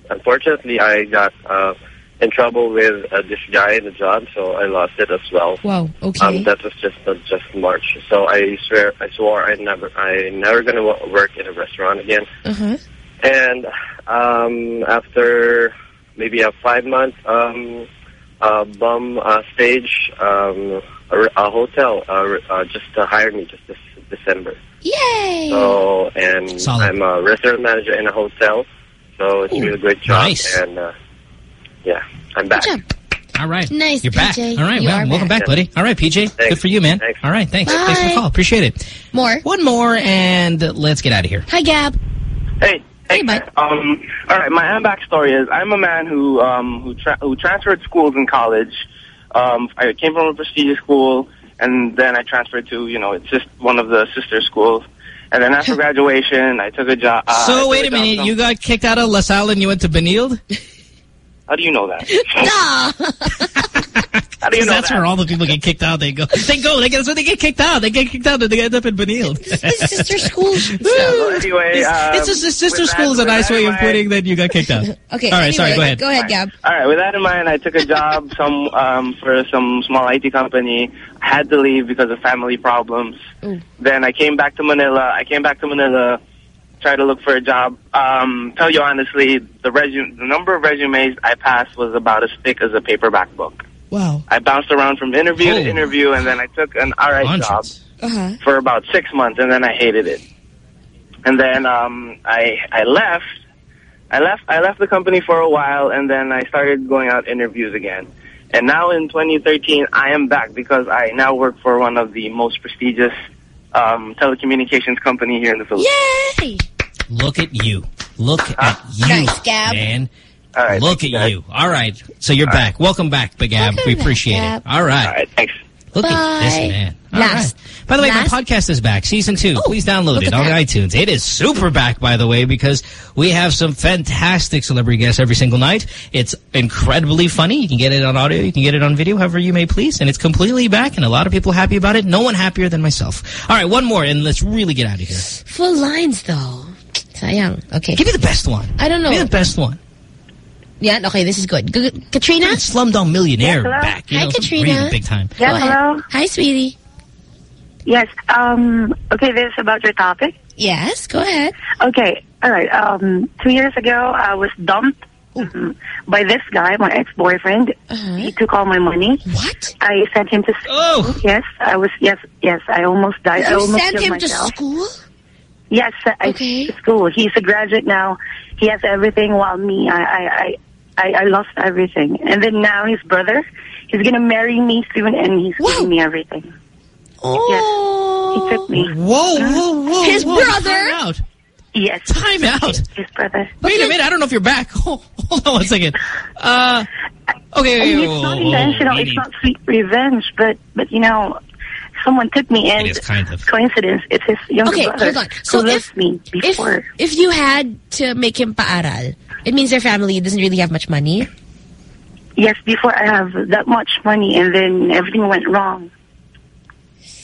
unfortunately I got uh, in trouble with uh, this guy in the job, so I lost it as well. Wow. Okay. Um, that was just uh, just March. So I swear, I swore I never, I never gonna work in a restaurant again. uh-huh. And um, after maybe a five month um, uh, bum uh, stage, um, a, a hotel uh, uh, just uh, hired me just this December. Yay! So and Solid. I'm a restaurant manager in a hotel. So it's Ooh, really great job. nice. And uh, yeah, I'm back. All right. Nice, You're back. All right, You well, welcome back, back. buddy. All right, PJ. Good for you, man. All right, thanks. Thanks for the Bye. call. Appreciate it. More. One more, and let's get out of here. Hi, Gab. Hey, hey, um, all right. My own backstory is I'm a man who um who tra- who transferred schools in college. Um, I came from a prestigious school, and then I transferred to you know it's just one of the sister schools. And then after graduation, I took a job. Uh, so wait a job minute, you got kicked out of LaSalle and you went to Benilde? How do you know that? How do you know that's that? where all the people get kicked out. They go. They go. They get. That's where they get kicked out. They get kicked out and they end up in Benilde. sister school. So anyway, It's, um, it's just a sister school is a nice way in of mind- putting that you got kicked out. Okay. All right. sorry. Go ahead. Go ahead, Gab. All right. With that in mind, I took a job some um, for some small IT company. I had to leave because of family problems. Then I came back to Manila. I came back to Manila, tried to look for a job. Um, tell you honestly, the resume, the number of resumes I passed was about as thick as a paperback book. Wow. I bounced around from interview Oh. to interview, and then I took an RI job Uh-huh. for about six months, and then I hated it. And then um, I I left. I left. I left the company for a while, and then I started going out interviews again. And now in 2013, I am back because I now work for one of the most prestigious um, telecommunications company here in the Philippines. Yay! Look at you. Look at you, Nice, Gab. man. All right, Look at you. All right. So you're back. Welcome back, Big Gab. we appreciate Gab. it. All right. All right. Thanks. Look at this man. All Last. right. By the way, Last. my podcast is back. Season two. Oh, please download it on that. iTunes. It is super back, by the way, because we have some fantastic celebrity guests every single night. It's incredibly funny. You can get it on audio. You can get it on video, however you may please. And it's completely back, and a lot of people happy about it. No one happier than myself. All right, one more, and let's really get out of here. Full lines, though. Sayang. Okay. Give me the best one. I don't know. Give me the best one. Yeah, okay, this is good. G Katrina? Slumdog Millionaire Yes, hello? back. You Hi, know, Katrina. Really big time. Yeah, hello. Hi, sweetie. Yes. Um. Okay. This is about your topic. Yes, go ahead. Okay. All right. Um. Two years ago, I was dumped mhm, by this guy, my ex-boyfriend. He took all my money. What? I sent him to school. Oh. Yes. I was. Yes. Yes. I almost died. I almost sent killed him myself. to school? Yes. I, Okay. to school. He's a graduate now. He has everything, while me, I, I, I, I, I lost everything. And then now his brother, he's gonna marry me soon, and he's giving me everything. Oh. He took me. Whoa, whoa, whoa. His whoa. brother? Time out. Yes. Time out. His brother. Wait a minute. I don't know if you're back. Hold, hold on one second. Uh, okay. I mean, it's whoa, not whoa, whoa, intentional. whoa, It's not sweet revenge, but but you know, someone took me, and It is kind of. coincidence. It's his younger Okay, brother hold on. So who if- left me before. If you had to make him paaral, it means their family doesn't really have much money. yes, before I have that much money, and then everything went wrong.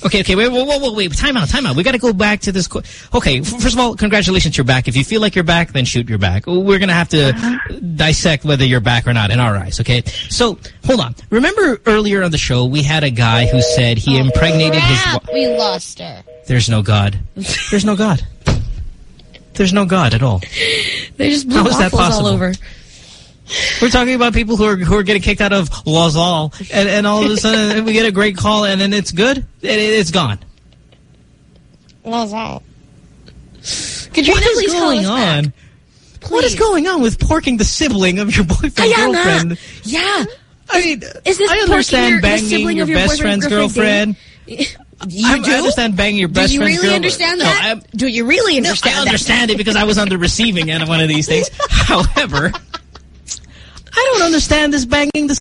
Okay, okay, wait, wait, wait, wait, wait, time out, time out. We got to go back to this. qu- Okay, first of all, congratulations, you're back. If you feel like you're back, then shoot, you're back. We're going to have to Uh-huh. dissect whether you're back or not in our eyes, okay? So, hold on. Remember earlier on the show, we had a guy who said he impregnated his... Crap, wa- we lost her. There's no God. There's no God. There's no God at all. They just blew How is that waffles all possible? over. We're talking about people who are who are getting kicked out of Lozal, and, and all of a sudden we get a great call, and then it's good. It, it's gone. Lost all. Katrina, what is please call going us back. on? What is going on with porking the sibling of your boyfriend Kaya nga. girlfriend? Yeah. I mean, Is this I understand your- banging sibling your your best friend's girlfriend girlfriend. You I, do? I understand banging your best Do you friend's really girl- understand No, that? I'm- Do you really understand No, understand I that? understand it because I was on the receiving end of one of these things. However, I don't understand this banging the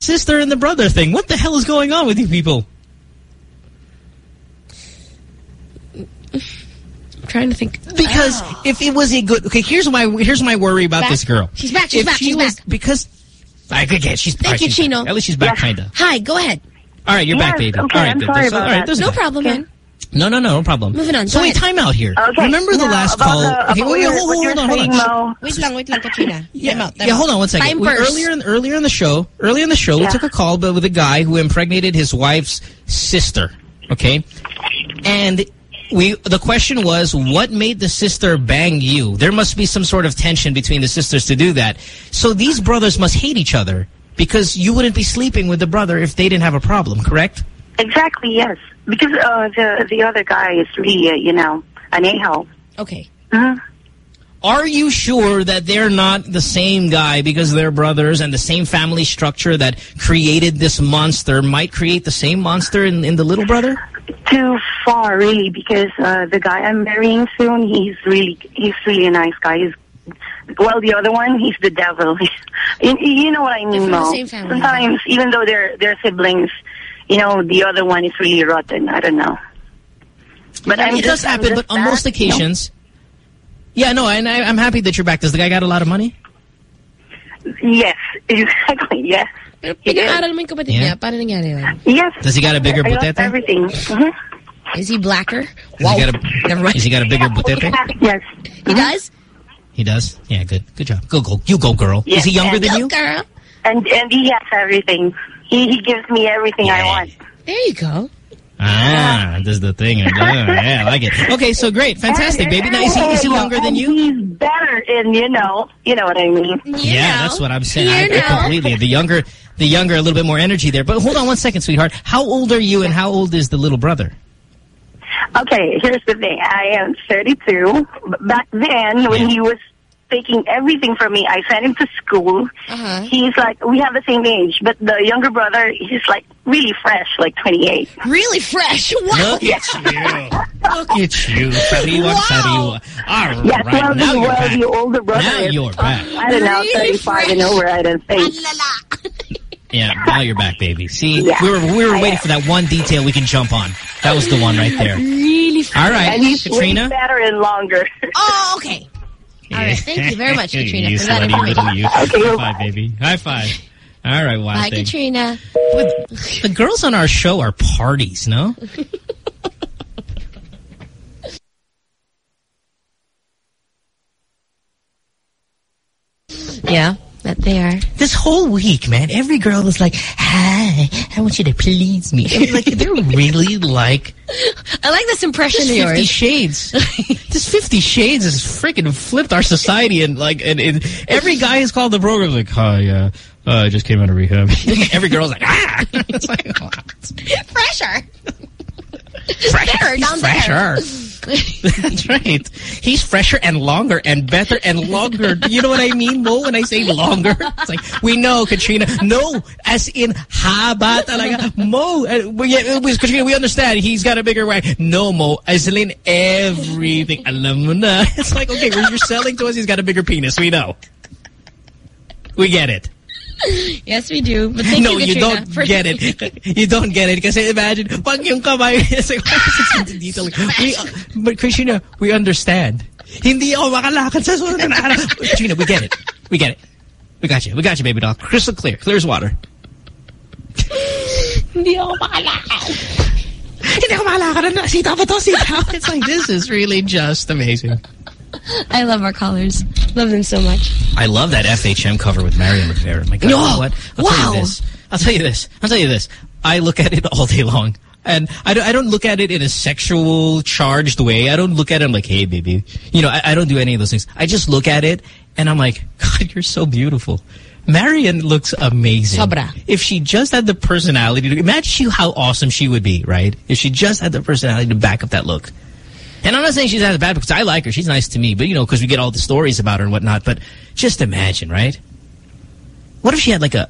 sister and the brother thing. What the hell is going on with you people? I'm trying to think. Because oh. if it was a good, okay, here's my here's my worry about Back. this girl. She's back, she's if back, she she's was, back. Because I could get she's Thank you, Chino. At least she's back, kinda. Hi, go ahead. All right, you're back, baby. okay, all right, I'm good. sorry That's- all about right, that. No matter. problem, man. No, no, no, no problem. Moving on. So Go wait, ahead. time out here. Okay, Remember the now, last call? the- okay, about wait, what hold, hold, you're- what hold on, you're hold on. saying, Mo. Wait lang, wait lang, Katrina. Yeah, Time out, time yeah, out. hold on one second. Time We- burst. earlier, in, earlier in the show, earlier in the show, we Yeah. took a call but with a guy who impregnated his wife's sister. Okay, and we the question was, what made the sister bang you? There must be some sort of tension between the sisters to do that. So these brothers must hate each other because you wouldn't be sleeping with the brother if they didn't have a problem, correct? Exactly, yes. Because uh, the the other guy is really, uh, you know, an a-hole. Okay. Mhm. Are you sure that they're not the same guy because they're brothers and the same family structure that created this monster might create the same monster in, in the little brother? Too far, really, because uh, the guy I'm marrying soon, he's really, he's really a nice guy. He's, well, the other one, he's the devil. you, you know what I mean, from Mo? same family. Sometimes, even though they're they're siblings, you know, the other one is really rotten. I don't know. But I'm it just, does I'm happen, just but on back, most you know? occasions... Yeah, no, and I, I'm happy that you're back. Does the guy got a lot of money? Yes, exactly. Yes. Pinag-aral mo yung kapatid Yeah. niya. Paano nangyari yun? Yes. Does he got a bigger I lost butete? everything. Mhm. Is he blacker? Does he got a, Has he got a bigger butete? Yes. He does? He does? Yeah, good. Good job. Go, go. You go, girl. Yes, Is he younger and- than you? Girl. And and he has everything. He he gives me everything I want. There you go. Ah, this is the thing. yeah, I like it. Okay, so great. Fantastic, baby. Now, is he, is he younger than you? He's better in, you know, you know what I mean. Yeah, that's what I'm saying. I You agree know. completely. The younger, the younger, a little bit more energy there. But hold on one second, sweetheart. How old are you and how old is the little brother? Okay, here's the thing. I am 32. Back then, when he was taking everything from me, I sent him to school. Uh-huh. He's like, we have the same age, but the younger brother, he's like really fresh, like 28. Really fresh? Wow. Look at you. Look at you. Sariwa, sariwa. All Yes, right, well, now the, you're back. the older brother Now is, you're back. I don't know, Really 35 and over, I don't think. Yeah, now you're back, baby. See, Yeah. we were we were I waiting am. for that one detail we can jump on. That was the one right there. Really All right, And he's Katrina. better and longer. Oh, okay. All right. Thank you very much, Katrina, you for that slutty little information. you. High five, baby. High five. All right, wild Bye, thing. Katrina. But the girls on our show are parties, no? Yeah, that they are. This whole week, man, every girl was like, "Hi, I want you to please me." I'm like, they're really like I like this impression this of Fifty yours. Shades. this Fifty Shades has freaking flipped our society, and like, and, and every guy who's called the program is like, "Hi, uh, uh, I just came out of rehab." every girl's like, "Ah." It's like, Fresher. Fresher. There, He's down there. fresher. That's right. He's fresher and longer and better and longer. You know what I mean, Mo, when I say longer? It's like, we know, Katrina. No, as in haba talaga. Mo, uh, we- yeah, we- Katrina, we understand. He's got a bigger wag. No, Mo, as in everything. Alam mo na. It's like, okay, you're selling to us, he's got a bigger penis. We know. We get it. Yes, we do. But thank no, you, you don't for- get it. You don't get it. Because imagine, pag yung kamay, it's like, dito. We, uh, but Christina, we understand. Hindi ako makalakad sa susunod na araw. We get it. We get it. We got you. We got you, baby doll. Crystal clear. Clear as water. Hindi ako makalakad. Hindi ako makalakad. Sita pa to, sita. It's like, this is really just amazing. I love our callers. Love them so much. I love that FHM cover with Marian Rivera. My God, you know what? I'll tell you this. I'll tell you this. I'll tell you this. I look at it all day long. And I don't, I don't look at it in a sexual charged way. I don't look at it I'm like, hey, baby. You know, I, I don't do any of those things. I just look at it and I'm like, God, you're so beautiful. Marian looks amazing. Sobra. If she just had the personality to imagine how awesome she would be, right? If she just had the personality to back up that look. And I'm not saying she's as bad because I like her. She's nice to me. But, you know, because we get all the stories about her and whatnot. But just imagine, right? What if she had like a...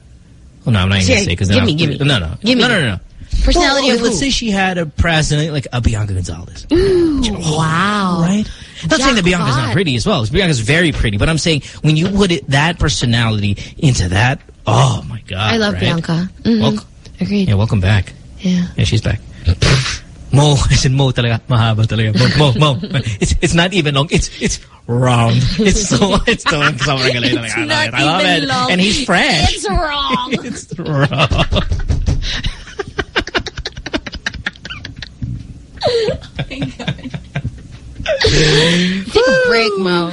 Oh, no, I'm not even gonna say because give me, give me. No, no. Give me. No, no, no. no. Personality Well, of Let's who? say she had a president like a Bianca Gonzalez. Ooh, wow. Right? Not saying that Bianca's not pretty as well. Bianca's very pretty. But I'm saying when you put it that personality into that, oh, my God. I love right? Bianca. Mhm. Welcome. Agreed. Yeah, welcome back. Yeah. Yeah, she's back. Mo, I said Mo talaga, mahaba talaga. Mo, Mo, Mo. It's it's not even long. It's it's round. It's so it's so sobrang galing talaga. I love it. I love even it. long. And he's fresh. It's wrong. it's wrong. Take a break, Mo.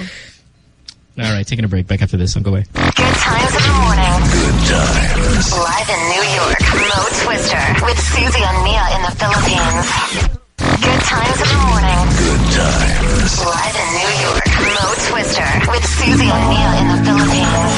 All right, taking a break. Back after this. Don't go away. Good times in the morning. Good times. Live in New York, Mo Twister with Susie and Mia in the Philippines. Good times in the morning. Good times. Live in New York, Mo Twister with Susie and Mia in the Philippines.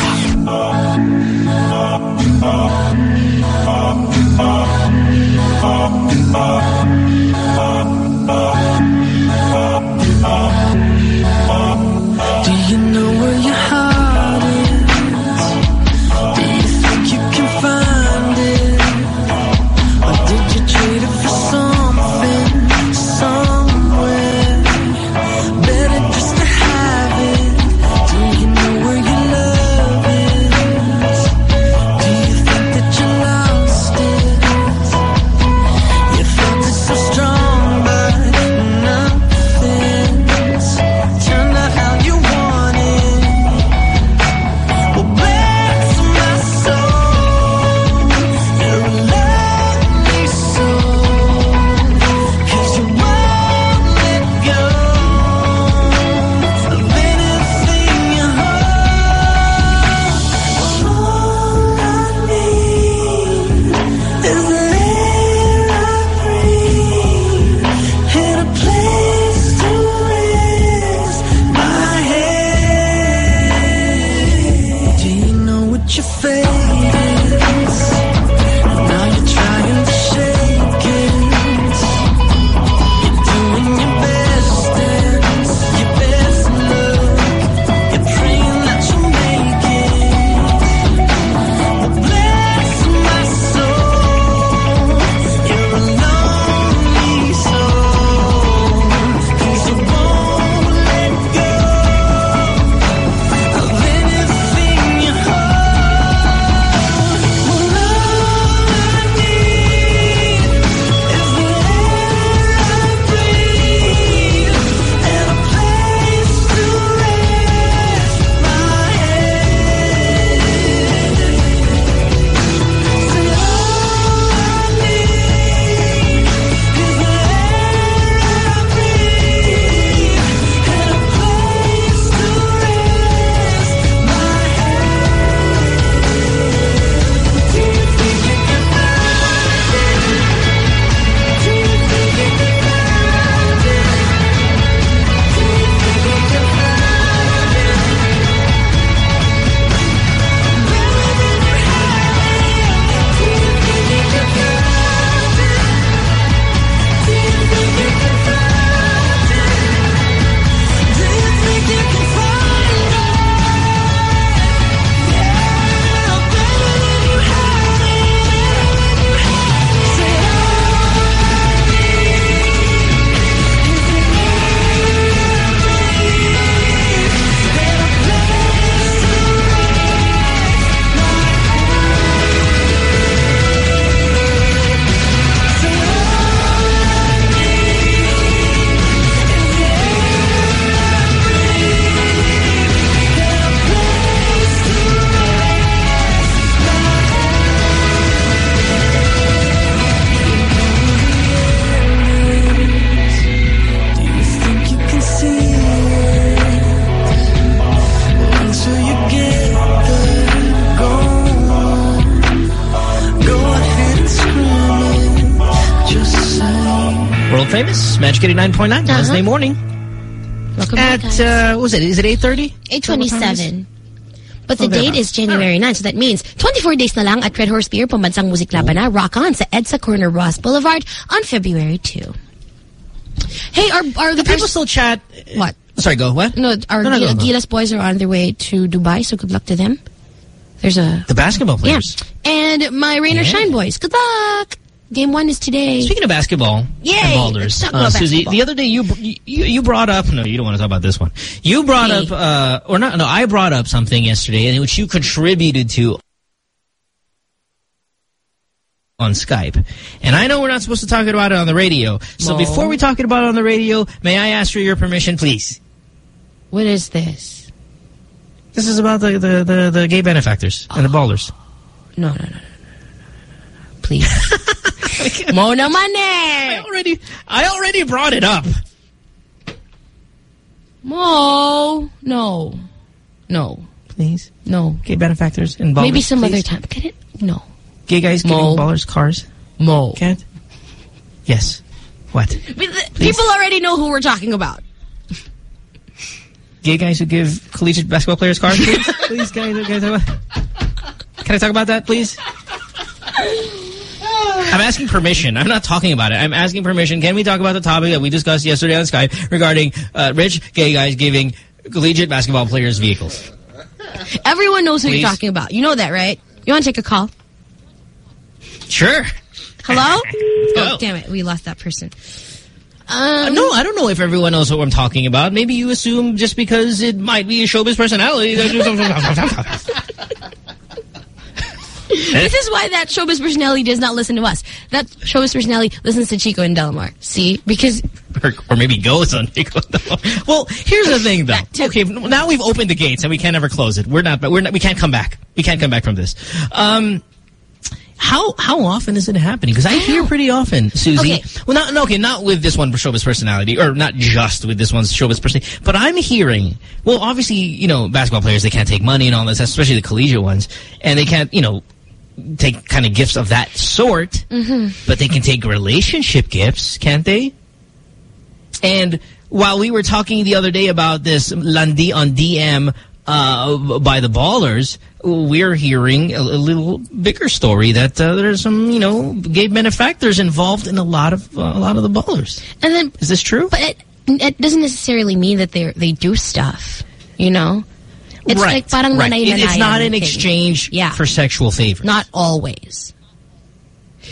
Famous, Magic 89.9, Wednesday morning. Welcome At, back, uh, what was it? Is it 8.30? 827. But the Oh, date is January 9, so that means 24 days na lang at Red Horse Beer, Pambansang Muziklaban na, Rock On sa EDSA Corner Roxas Boulevard on February 2. Hey, are, are the people still chat? What? Sorry, go. What? No, our No, no, Gila- go. Gilas boys are on their way to Dubai, so good luck to them. There's a... The basketball players. Yeah. And my Rain or Yeah. Shine boys, good luck! Game one is today. Speaking of basketball Yay! and balders, uh, Susie, the other day you, you you brought up no, you don't want to talk about this one. You brought up uh, or not? No, I brought up something yesterday in which you contributed to on Skype, and I know we're not supposed to talk about it on the radio. So before we talk about it on the radio, may I ask for your permission, please? What is this? This is about the the the, the gay benefactors and the ballers. No, no, no, no, no, no, no, no. Please. Mo naman eh! I already I already brought it up. Mo! No. No. Please, No. gay benefactors and balders. Maybe some please. other time. Get it? No. Gay guys giving Mo. ballers cars. Mo. Can't. Yes. What? The- People already know who we're talking about. Gay guys who give collegiate basketball players cars, please? please, guys, guys. Can I talk about that, please? I'm asking permission. I'm not talking about it. I'm asking permission. Can we talk about the topic that we discussed yesterday on Skype regarding uh, rich gay guys giving collegiate basketball players vehicles? Everyone knows who Please. you're talking about. You know that, right? You want to take a call? Sure. Hello? Oh, damn it. We lost that person. Uh, Um, no, I don't know if everyone knows what I'm talking about. Maybe you assume just because it might be a showbiz personality. This is why that showbiz personality does not listen to us. That showbiz personality listens to Chico and Delamar. See? Because or, or maybe goes on Nico. well, here's the thing, though. Okay, now we've opened the gates and we can't ever close it. We're not. We're not. We can't come back. We can't come back from this. Um, how how often is it happening? Because I hear pretty often, Susie. Okay. Well, not no, okay, not with this one showbiz personality, or not just with this one's showbiz personality, but I'm hearing. Well, obviously, you know, basketball players they can't take money and all this, especially the collegiate ones, and they can't, you know. Take kind of gifts of that sort, Mm-hmm. but they can take relationship gifts, can't they? And while we were talking the other day about this Landi on DM uh, by the ballers, we're hearing a, a little bigger story that uh, there's some, you know, gay benefactors involved in a lot of uh, a lot of the ballers. And then is this true? But it, it doesn't necessarily mean that they they do stuff. You know, it's right, like parang right. It- It's not an exchange Yeah. for sexual favors. Not always.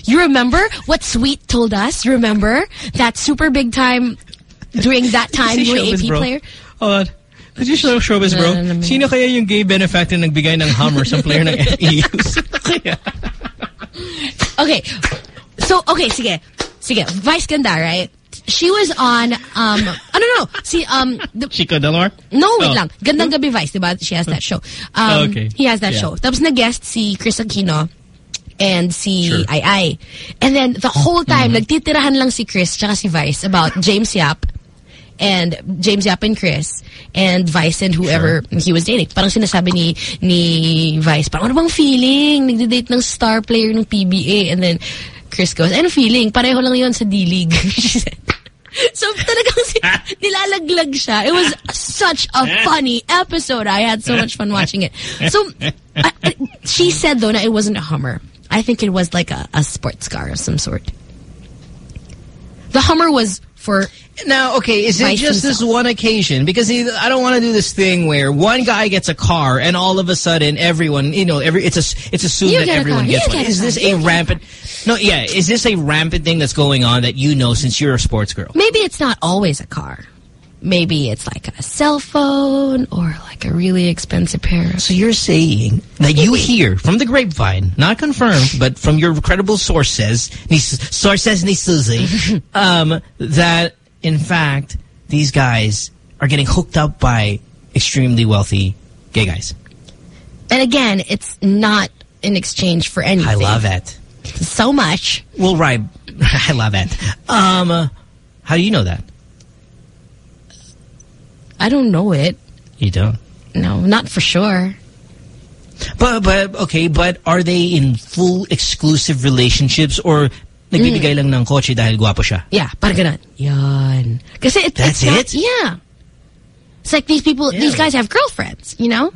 You remember what Sweet told us? Remember that super big time during that time you were AP bro? player? Oh, Hold on. Did you show showbiz, bro? No, no, no. Sino kaya yung gay benefactor na nagbigay ng Hummer sa player ng FEUs? Okay. So, okay, sige. Sige. Vice Ganda, right? She was on, um, I don't know. See, um, the, Chico Delmar? No, wait Oh. lang. Gandang Gabi Vice, diba? She has that show. Um, Okay. He has that Yeah. show. Tapos nag-guest si Kris Aquino and si Sure. Ai Ai. And then the whole time, Mm-hmm. nagtitirahan lang si Kris tsaka si Vice about James Yap and James Yap and Kris and Vice and whoever he was dating. Parang sinasabi ni ni Vice, parang ano bang feeling? Nagde-date ng star player ng PBA. And then Kris goes, ano feeling? Pareho lang yon sa D-League. She said. So talagang si, nilalaglag siya. It was such a eh. funny episode. I had so much fun watching it. So I, I- she said though that it wasn't a Hummer. I think it was like a, a sports car of some sort. The Hummer was for Now, okay, is it just this one occasion? Because I don't want to do this thing where one guy gets a car and all of a sudden everyone, you know, every it's a, it's assumed You that get everyone gets you one. get Is this a rampant? No, yeah. Is this a rampant thing that's going on that you know since you're a sports girl? maybe it's not always a car. Maybe it's like a cell phone or like a really expensive pair. So you're saying that you hear from the grapevine, not confirmed, but from your credible sources, sources ni Susie, um, that in fact these guys are getting hooked up by extremely wealthy gay guys. And again, it's not in exchange for anything. I love it. So much. Well, right. I love it. Um, how do you know that? I don't know it. You don't. No, not for sure. But but okay, but are they in full exclusive relationships or nagbibigay lang ng kotse dahil gwapo siya? Yeah, parang ganun. Yan. Kasi it, That's it's not, it? Yeah. It's like these people, these guys have girlfriends, you know?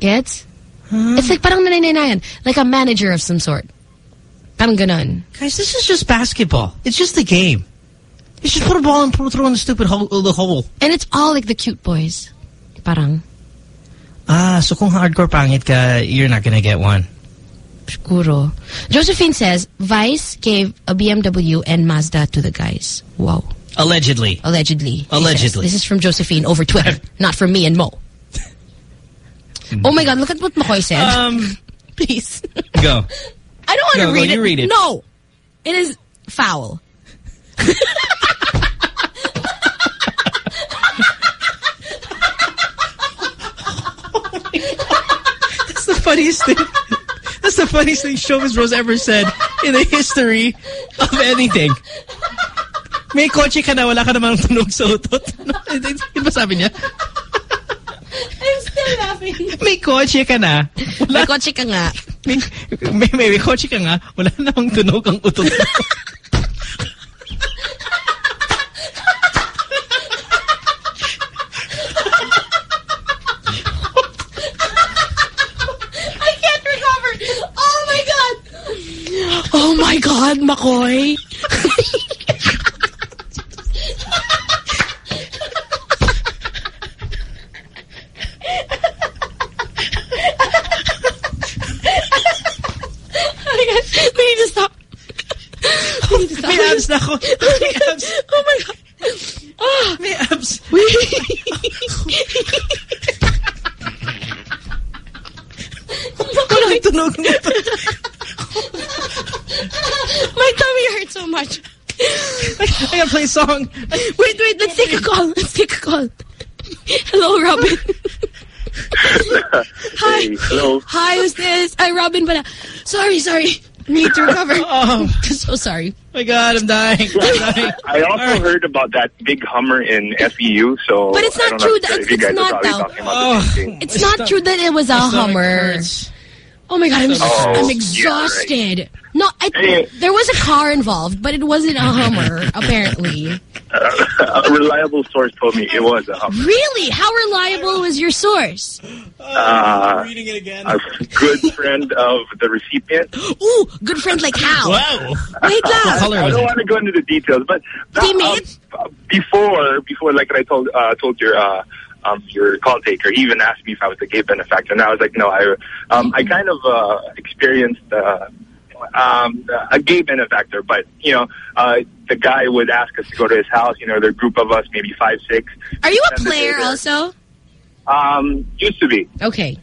Gets? It's like parang nanay-nanayan. Like a manager of some sort. Parang ganun. Guys, this is just basketball. It's just a game. You just put a ball and throw throw in the stupid hole, the hole. And it's all like the cute boys. Parang. Ah, so kung hardcore pangit ka, you're not gonna get one. Josephine says, Vice gave a BMW and Mazda to the guys. Wow. Allegedly. Allegedly. Allegedly. This is from Josephine over Twitter, not from me and Mo. oh my God, look at what Makoy said. Um, Please. Go. I don't want Go, to go, read, you it. read it. No. It is foul. That's the funniest thing. That's the funniest thing Showbiz Rose ever said in the history of anything. May kotse ka na, wala ka namang tunog sa utot. Di ba sabi niya? I'm still laughing. May kotse ka na. May kotse ka nga. May, may, may, may kotse ka nga, wala namang tunog ang utot. Oh my God, McCoy. Oh my God. We need to stop. We need to stop. May abs na ako. May abs. Oh my God. Ah. May abs. Walang tunog ng utot. My tummy hurts so much. I gotta play a song. Wait, wait, let's take a call. Let's take a call. Hello, Robin. Hi. Hey, hello. Hi, who's this? Hi, Robin. But uh, sorry, sorry. need to recover. oh, so sorry. Oh my God, I'm dying. I'm dying. I also heard about that big Hummer in FEU, so But it's not true that- if you it's not are probably though. talking about the same thing. Oh. It's not true that it was a Hummer. hurts. Oh my god, I'm, Oh, I'm yeah, exhausted. No, I, Hey. there was a car involved, but it wasn't a Hummer, apparently. a reliable source told me it was a Hummer. Really? How reliable was your source? Uh, a good friend of the recipient. Ooh, good friend like how? Wow. Wait lang. color I don't want to go into the details, but that, Teammate? um, before, before, like I told uh, told your uh, um, your call taker, he even asked me if I was a gay benefactor, and I was like, no, I um, I kind of uh, experienced. Uh, um, a gay benefactor, but you know, uh, the guy would ask us to go to his house. You know, there group of us, maybe five, six. Are you a Spend the day player also? Um, used to be. Okay.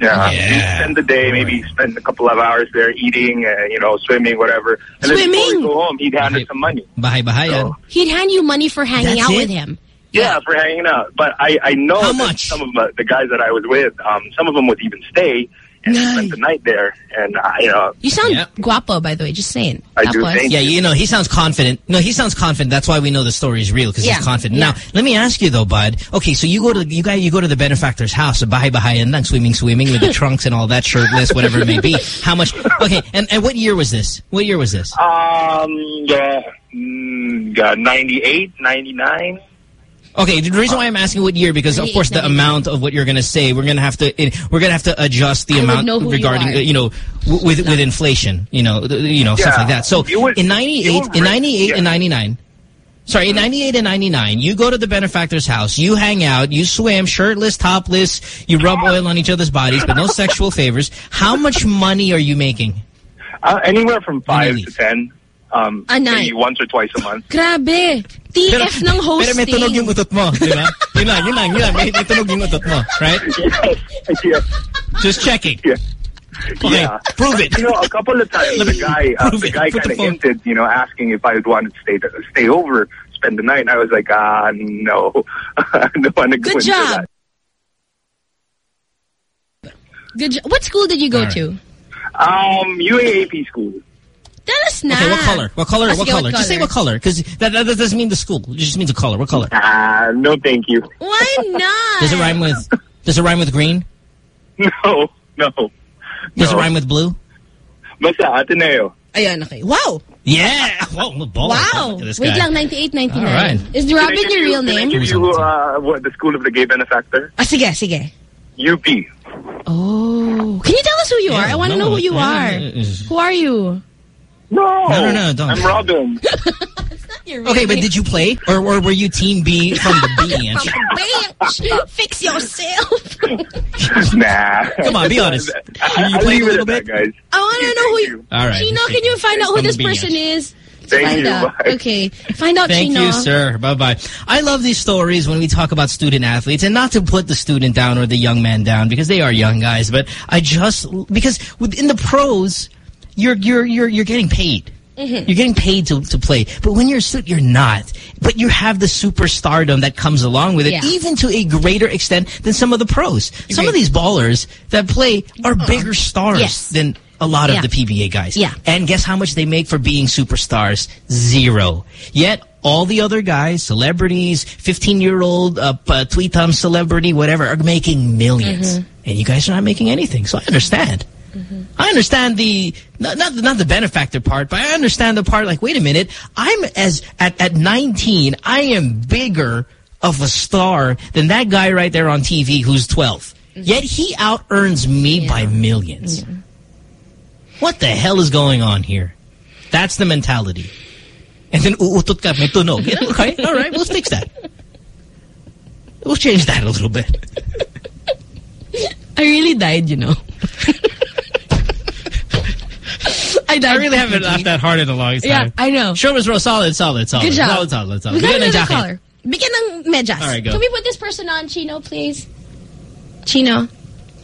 Yeah, Yeah. spend the day, maybe spend a couple of hours there eating, uh, you know, swimming, whatever. And then before Swimming? we go home, he'd hand us some money. Bahay-bahay. So, He'd hand you money for hanging That's out it? with him. Yeah, for hanging out. But I, I know How much? some of the, the guys that I was with, um, some of them would even stay and spend the night there. And, uh, you know, You sound Yep. guapo, by the way, just saying. I do, thank Yeah, you know, he sounds confident. No, he sounds confident. That's why we know the story is real, because Yeah, he's confident. yeah. Now, let me ask you though, bud. Okay, so you go to you guys you go to the benefactor's house, so bahay bahay and then swimming swimming with the trunks and all that, shirtless, whatever it may be. How much? Okay, and, and what year was this? What year was this? um, yeah, mm, yeah, 98, 99. Okay, the reason why I'm asking what year because of course the amount of what you're going to say we're going to have to we're going to have to adjust the I amount know who you regarding uh, you know with with inflation, you know, the- you know stuff like that. So would- in 98 in 98 yeah. and 99 Sorry, in 98 and 99, you go to the benefactor's house, you hang out, you swim, shirtless, topless, you rub oil on each other's bodies, but no sexual favors. How much money are you making? Uh, anywhere from five to ten. Um, A night. maybe once or twice a month. Grabe. TF ng Pero may tunog yung utot mo, di ba? Yun lang, yun lang, yun lang. May, may tunog yung utot mo, right? yes, yes, Just checking. yeah. Okay, Yeah. prove it. You know, a couple of times the guy, uh, the guy kind of hinted, you know, asking if I would want to stay stay over, spend the night. And I was like, ah, no, I don't want to go Good into job. that. Good job. What school did you go All right. to? Um, UAAP school. Tell us na. Okay, what color? What color? Ah, what sige, color? Just say what color, because that, that, that doesn't mean the school. It just means the color. What color? Ah, no, thank you. Why not? Does it rhyme with? Does it rhyme with green? No, no. Does no. it rhyme with blue? Basta, Ateneo. Ayan, okay. Wow. Yeah. Whoa, ball. Wow. Look at this Wait guy. lang, 98, 99. All right. Is Can I Robin give your you- real Can I name? give you uh, what, the school of the gay benefactor? Ah, sige, sige. UP. Oh. Can you tell us who you are? I want to no, know who you no, are. Who are you? No, No, no, no, don't. I'm Robin. Okay, but did you play, or, or were you team B from the bench? From the bench. Fix yourself. nah. Come on, be honest. I, You I played a little at that, guys. I want to know who you... All right. Chino, can you find out who this person is? Thank find you. out. Bye. Okay. Find out, Thank Chino. you, sir. Bye-bye. I love these stories when we talk about student athletes, and not to put the student down or the young man down, because they are young guys, but I just, because in the pros, you're, you're, you're, you're getting paid. Mm-hmm. You're getting paid to, to play. But when you're a suit, you're not. But you have the superstardom that comes along with it, Yeah. even to a greater extent than some of the pros. Some of these ballers that play are bigger stars Yes. than a lot of the PBA guys. Yeah. And guess how much they make for being superstars? Zero. Yet all the other guys, celebrities, 15-year-old uh, p- tweetum celebrity, whatever, are making 1000000s Mm-hmm. And you guys are not making anything. So I understand. I understand the not, not not the benefactor part, but I understand the part like, wait a minute, I'm as at at 19, I am bigger of a star than that guy right there on TV who's 12. Yet he out earns me by millions. What the hell is going on here? That's the mentality. And then uutot ka, may tunog. Yeah, okay, all right, we'll fix that. We'll change that a little bit. I really died, you know. I. I really haven't laughed that hard in a long time. Yeah, I know. Showbiz row, solid, solid, solid. Good job. Solid, solid, solid. We got Bigyan another caller. Bigyan ng medyas. All right, go. Can we put this person on, Chino, please? Chino.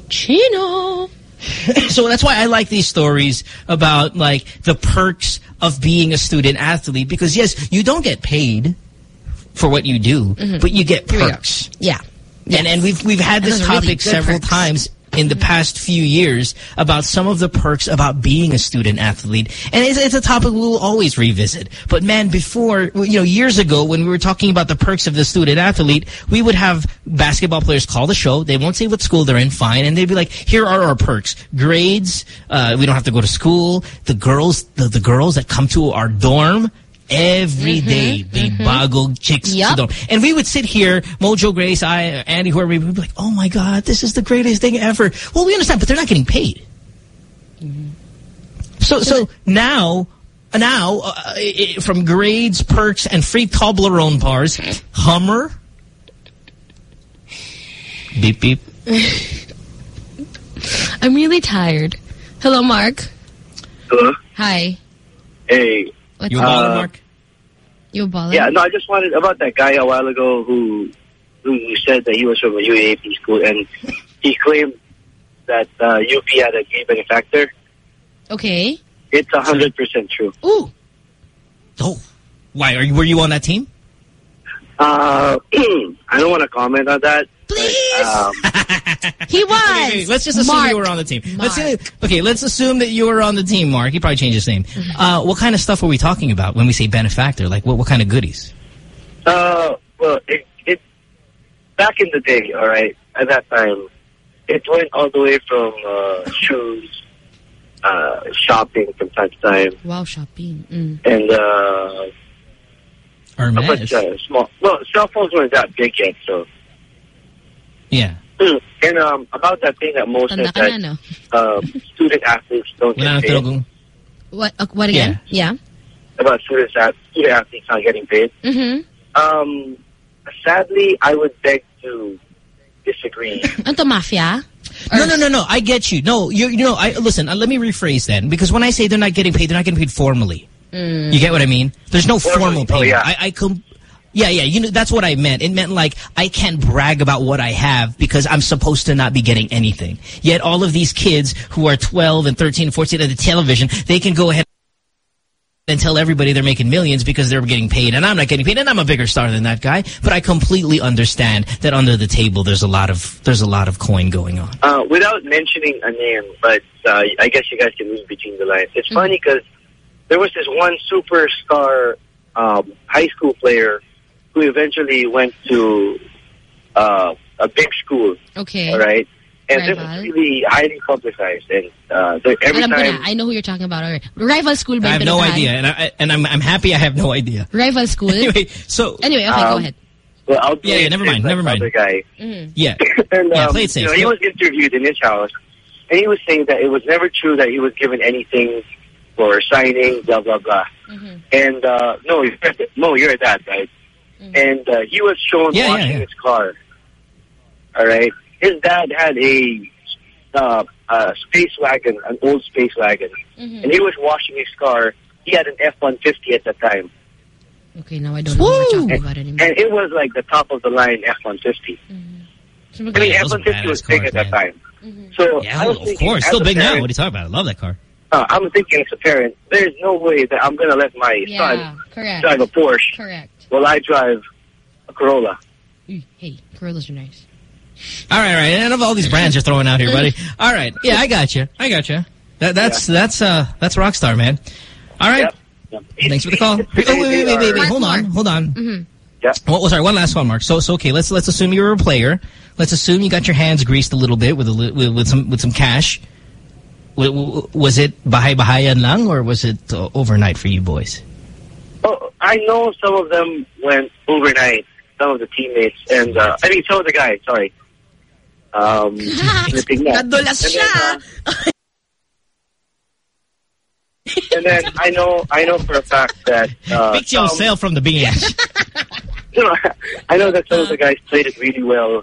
Chino. so that's why I like these stories about like the perks of being a student athlete because yes, you don't get paid for what you do, Mhm. but you get Here we go. perks. Yeah. And and we've we've had this are really topic several perks. times in the past few years about some of the perks about being a student athlete. And it's, it's a topic we'll always revisit. But man, before, you know, years ago when we were talking about the perks of the student athlete, we would have basketball players call the show. They won't say what school they're in, fine. And they'd be like, here are our perks. Grades, uh, we don't have to go to school. The girls, the, the girls that come to our dorm, every mm-hmm. day, may mm-hmm. bago chicks Yup. to dorm. And we would sit here, Mojo Grace, I, Andy, whoever, we'd be like, oh my God, this is the greatest thing ever. Well, we understand, but they're not getting paid. Mm-hmm. So, so now, now, uh, i- i- from grades, perks, and free Toblerone bars, Hummer, beep, beep. I'm really tired. Hello, Mark. Hello? Hi. Hey. What's You up? balling, Mark? You balling? Yeah, no, I just wanted about that guy a while ago who who said that he was from a UAAP school and he claimed that uh, UP had a gay benefactor. Okay. It's a hundred percent true. Ooh. Oh. Why? Are you, were you on that team? Uh, I don't want to comment on that. Please. um, He was. Okay, let's just assume Mark. you were on the team. Let's say, okay, let's assume that you were on the team, Mark. He probably changed his name. Uh, what kind of stuff are we talking about when we say benefactor? Like, what, what kind of goodies? Uh, well, it, it back in the day, all right, at that time, it went all the way from uh, shoes, uh, shopping from time to time, Wow, shopping. Mm. and uh, a bunch Hermes. of small. Well, cell phones weren't that big yet, so. Yeah. And um, about that thing that Mo said Tanda ka na, that no? um, student athletes don't get paid. What, uh, what again? Yeah. About students, ath- student athletes not getting paid. Mm-hmm. Um, sadly, I would beg to disagree. Ano mafia? No, no, no, no. I get you. No, you, you know, I listen. Uh, let me rephrase that because when I say they're not getting paid, they're not getting paid formally. Mm. You get what I mean? There's no formal Oh, payment. yeah. I, I com yeah, yeah. You know, that's what I meant. It meant like I can't brag about what I have because I'm supposed to not be getting anything. Yet all of these kids who are 12 and 13 and 14 at the television, they can go ahead and tell everybody they're making millions because they're getting paid and I'm not getting paid and I'm a bigger star than that guy. But I completely understand that under the table there's a lot of there's a lot of coin going on. Uh, without mentioning a name, but uh, I guess you guys can read between the lines. It's funny because there was this one superstar um, high school player who eventually went to uh, a big school. Okay. All right, and this was really highly publicized, and uh, the, every Alam ko time. na. I know who you're talking about already. Rival school ba I yung have no pinuntahan? idea and I and I'm I'm happy I have no idea. Rival school? Anyway, so Anyway, okay, go Um, ahead. Well, I'll Yeah, yeah, never mind, never mind. Other guy. Mhm. Yeah. and, Yeah, um, play it safe. You know, he was interviewed in his house, and he was saying that it was never true that he was given anything for signing, blah blah blah. Mm-hmm. And uh, no, you're, no, you're that right. And uh, he was shown Yeah, yeah, washing yeah. his car. All right, his dad had a uh, a space wagon, an old space wagon, Mm-hmm. and he was washing his car. He had an F one fifty at the time, Okay, now I don't know what you're talking about anymore. and it was like the top of the line F one fifty. So I mean, F-150 was big cars, at that man. time. So Yeah, I was of thinking, course. Still a big now. What are you talking about? I love that car. uh, I'm thinking as a parent, there's no way that I'm going to let my Yeah, son correct. drive a Porsche Correct. While I drive a Corolla. Ooh, Hey, Corollas are nice. All right, all right. And of all these brands you're throwing out here, buddy. All right. Yeah, I got you. I got you. That, that's that's uh that's Rockstar, man. All right. Thanks for the call. Oh, wait, wait, wait, wait, wait. Hold on, hold on. Mm-hmm. Yeah. Well, sorry, one last one, Mark. So, so okay. Let's let's assume you were a player. Let's assume you got your hands greased a little bit with a li with, with some with some cash. W- w- Was it bahay bahayan lang, or was it uh, overnight for you boys? Oh, I know some of them went overnight, some of the teammates, and uh, I mean, some of the guys, sorry. Um. Nadulas And then, siya. uh, and then I know, I know for a fact that uh, Pick yourself from the beans. you know, I know that some of the guys played it really well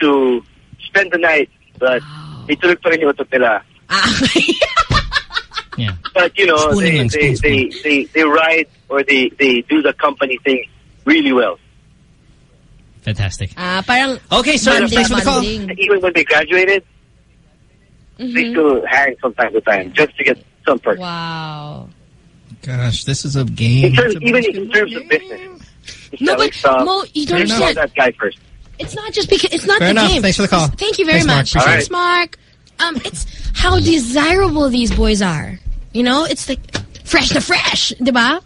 to spend the night, but they took pa rin yung utot nila. yeah. But you know, they, they, they, they, they ride or they, they do the company thing really well. Fantastic. Ah, parang Okay, sir. Bonding, Thanks for the call. Even when they graduated, Mm-hmm. they still hang from time to time just to get some perks. Wow. Gosh, this is a game. In terms, even in terms of business. No, but stuff, Mo, you don't understand. that guy first. It's not just because it's not Fair the enough. game. Thanks for the call. Thank you very Thanks, much. Mark. Thanks. Mark. Um, it's how desirable these boys are. You know, it's like fresh to fresh, diba?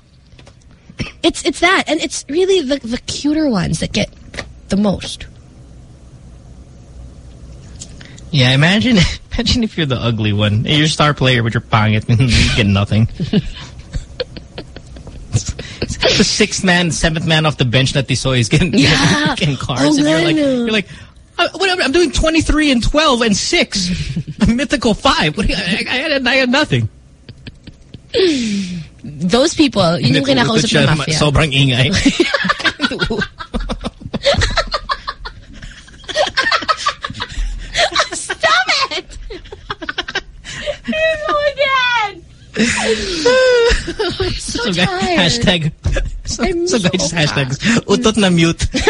It's it's that, and it's really the the cuter ones that get the most. Yeah, imagine imagine if you're the ugly one. You're a star player, but you're pangit and you get nothing. the sixth man, seventh man off the bench that Tisoy is getting, Yeah. getting cars. Oh, and you're like, you're like, uh, whatever. I'm doing 23 and 12 and 6. A mythical 5. What I, I, had, I had nothing. Those people, yun yung kinakausap ng mafia. Sobrang ingay. Stop it! Go again! So, So, guy, tired. hashtag. So, so, guys, hashtags. Utot na mute.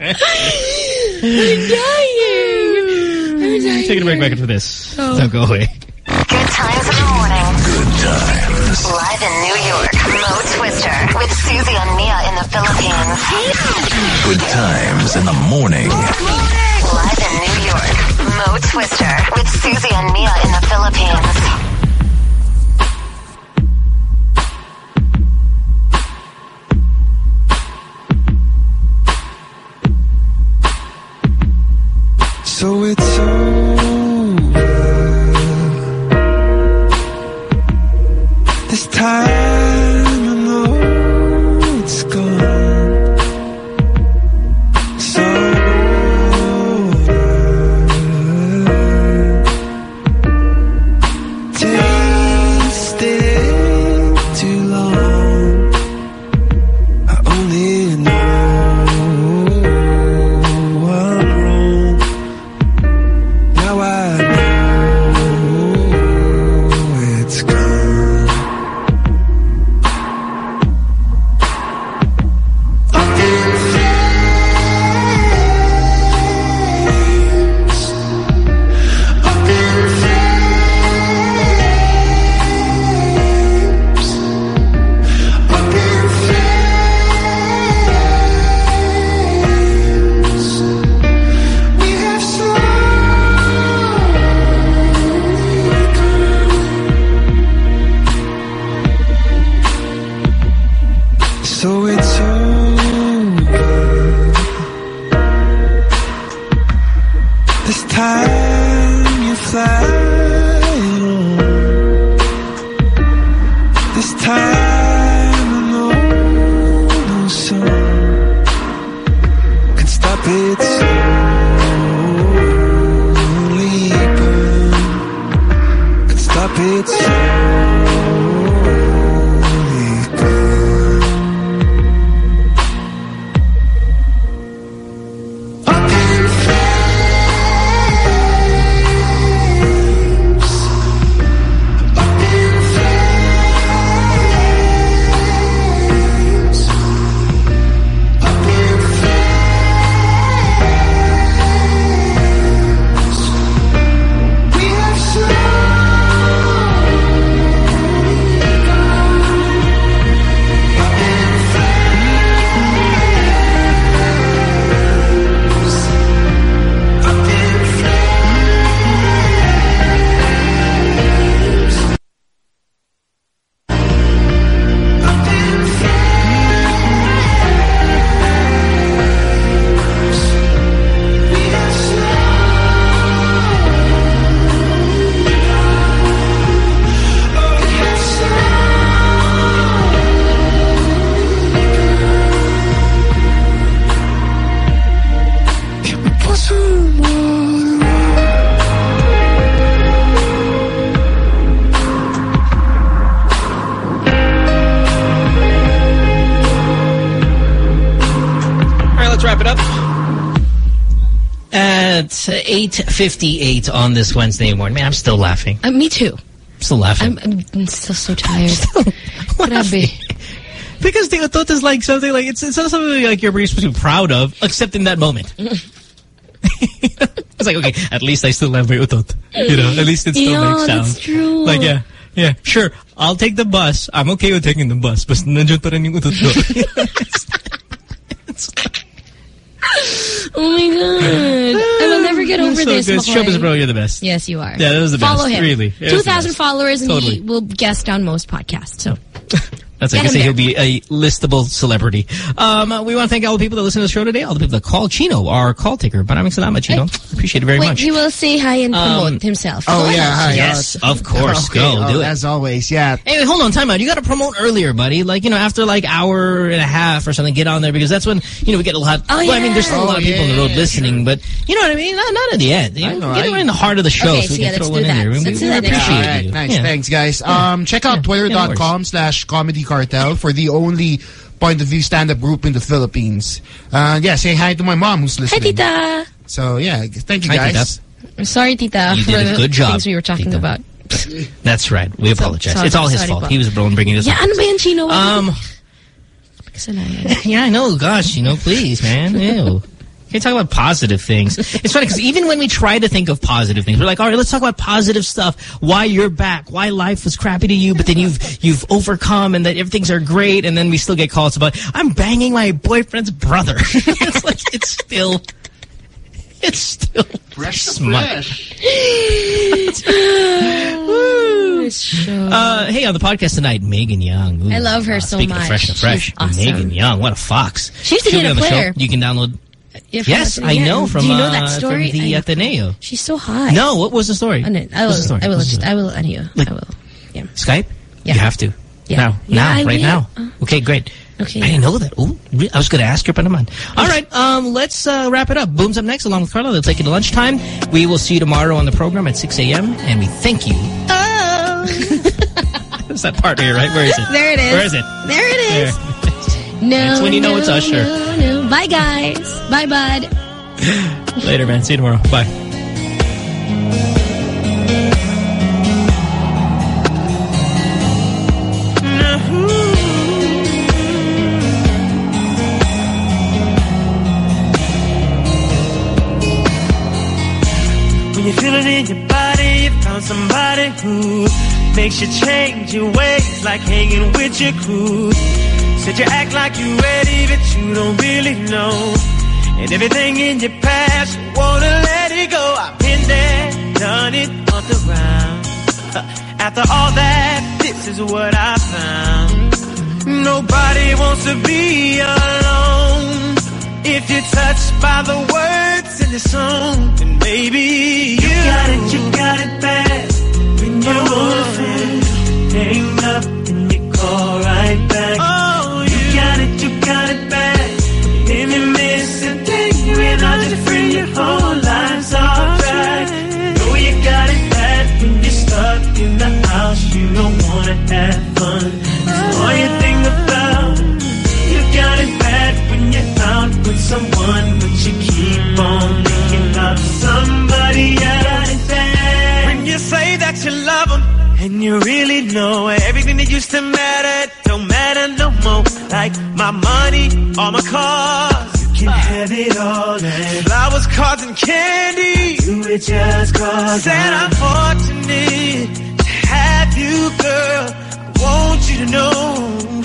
I'm dying. I'm dying. Taking a break back into this. Oh. Don't go away. Good times in the morning. Good times. Live in New York, Mo Twister with Susie and Mia in the Philippines. Good times in the morning. Live in New York, Mo Twister with Susie and Mia in the Philippines. So it's over. This time So 8.58 on this Wednesday morning. Man, I'm still laughing. Uh, me too. I'm still laughing. I'm, I'm still so tired. Grabe. Because the utot is like something like, it's, it's not something like you're supposed to be proud of, except in that moment. It's like, okay, at least I still have my utot. You know, at least it still Yeah, makes sound. that's true. Like, yeah, yeah, sure, I'll take the bus. I'm okay with taking the bus. But nandiyan pa rin yung utot ko. Oh my god. I will never get over this. good. Makoy. Showbiz Bro, you're the best. Yes, you are. Yeah, that was the Follow best. him. Really. It was the 2,000 best. followers and Totally. he will guest on most podcasts. So That's like I say, he'll be a listable celebrity. Um, we want to thank all the people that listen to the show today, all the people that call Chino, our call taker. But I'm salamat, Chino. Appreciate it very Wait, much. he will say hi and promote Um, himself. Oh, Go yeah. ahead. Hi, Yes, uh, of course. okay, Go, oh, do it. As always, yeah. Hey, hold on, time out. You got to promote earlier, buddy. Like, you know, after like hour and a half or something, get on there because that's when, you know, we get a lot. Oh, well, I mean, there's still a lot of people on the Oh, road yeah, listening, but you know what I mean? Not, not at the end. You know, know, get I- right in the heart of the show Okay, so we so yeah, can throw let's one do in there. We, Let's we do that appreciate All right, you. nice. Thanks, guys. Um, check out Yeah, no twitter.com slash comedy cartel for the only point of view stand-up group in the Philippines. Uh, yeah, say hi to my mom who's Hi, listening. Tita. So, yeah, thank you, Hi, guys. I'm sorry, Tita, You for did a the good job, things we were talking Tita. about. That's right. We So- apologize. sorry, it's all his fault. po. He was the one bringing this Yeah, up. ano ba yan, Chino? Um, yeah, I know. Gosh, you know, please, man. Ew. Can't talk about positive things. It's funny because even when we try to think of positive things, we're like, all right, let's talk about positive stuff. Why you're back. Why life was crappy to you, but then you've you've overcome and that everything's are great. And then we still get calls about I'm banging my boyfriend's brother. it's like it's still it's still Fresh to smut. fresh. Uh, hey, on the podcast tonight, Megan Young. Ooh, I love her uh, so speaking of much. fresh to She's fresh, awesome. Megan Young, what a fox. She used to be be a on the player. show. You can download. Yeah, yes, I Ateneo. know from Do you know uh, that story? from the I- Ateneo. She's so hot. No, what was the story? I, know. I will. What's the story? I will. Just, I will. Anyway, I will. Yeah. Skype? Yeah. You have to. Yeah. Now. Yeah, now. I right will. now. Uh, okay, great. Okay. I didn't know that. Ooh, I was going to ask your but. All right, um, let's uh, wrap it up. Boom's up next along with Carla. They'll take you to lunchtime. We will see you tomorrow on the program at 6 a.m. And we thank you. Oh. There's that part here, right? Where is it? There it is. Where is it? There it is. There. No. That's when you know no, it's Usher. No, no. Bye, guys. Bye, bud. Later, man. See you tomorrow. Bye. In your body, you found somebody who makes you change your ways, like hanging with your crew. Said you act like you're ready, but you don't really know. And everything in your past, you wanna let it go. I've been there, done it, bumped around. After all that, this is what I found. Nobody wants to be alone. If you're touched by the words in the song, then maybe you, got it, you got it bad. When you're want it, hang up and you call right back. Oh, you got it, you got it bad. If you miss a day without your friend, your whole life's off track. Know you got it bad when you're stuck in the house, you don't wanna have fun. That's all you think about. You got it bad when you're out with someone, somebody else. When you say that you love them, and you really know everything that used to matter don't matter no more. Like my money, all my cars, you can uh. have it all. And flowers, cards, and candy, you would just cause Said I'm fortunate to have you, girl. I want you to know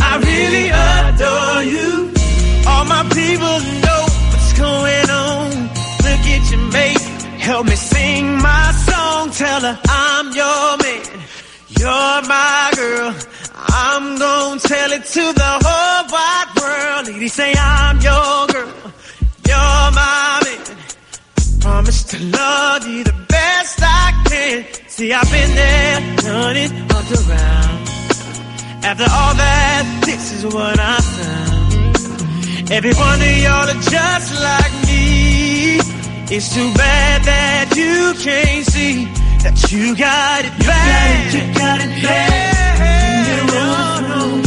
I really adore you. All my people know help me sing my song. Tell her I'm your man, you're my girl. I'm gonna tell it to the whole wide world. Lady, say I'm your girl, you're my man. Promise to love you the best I can. See, I've been there, done it, bumped around. After all that, this is what I found. Every one of y'all are just like me. It's too bad that you can't see that you got it you bad. Got it, you got it bad. Yeah. Wrong, wrong.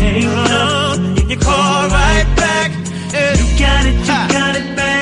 Ain't wrong. And you call right back. Yeah. You got it, you ha. got it bad.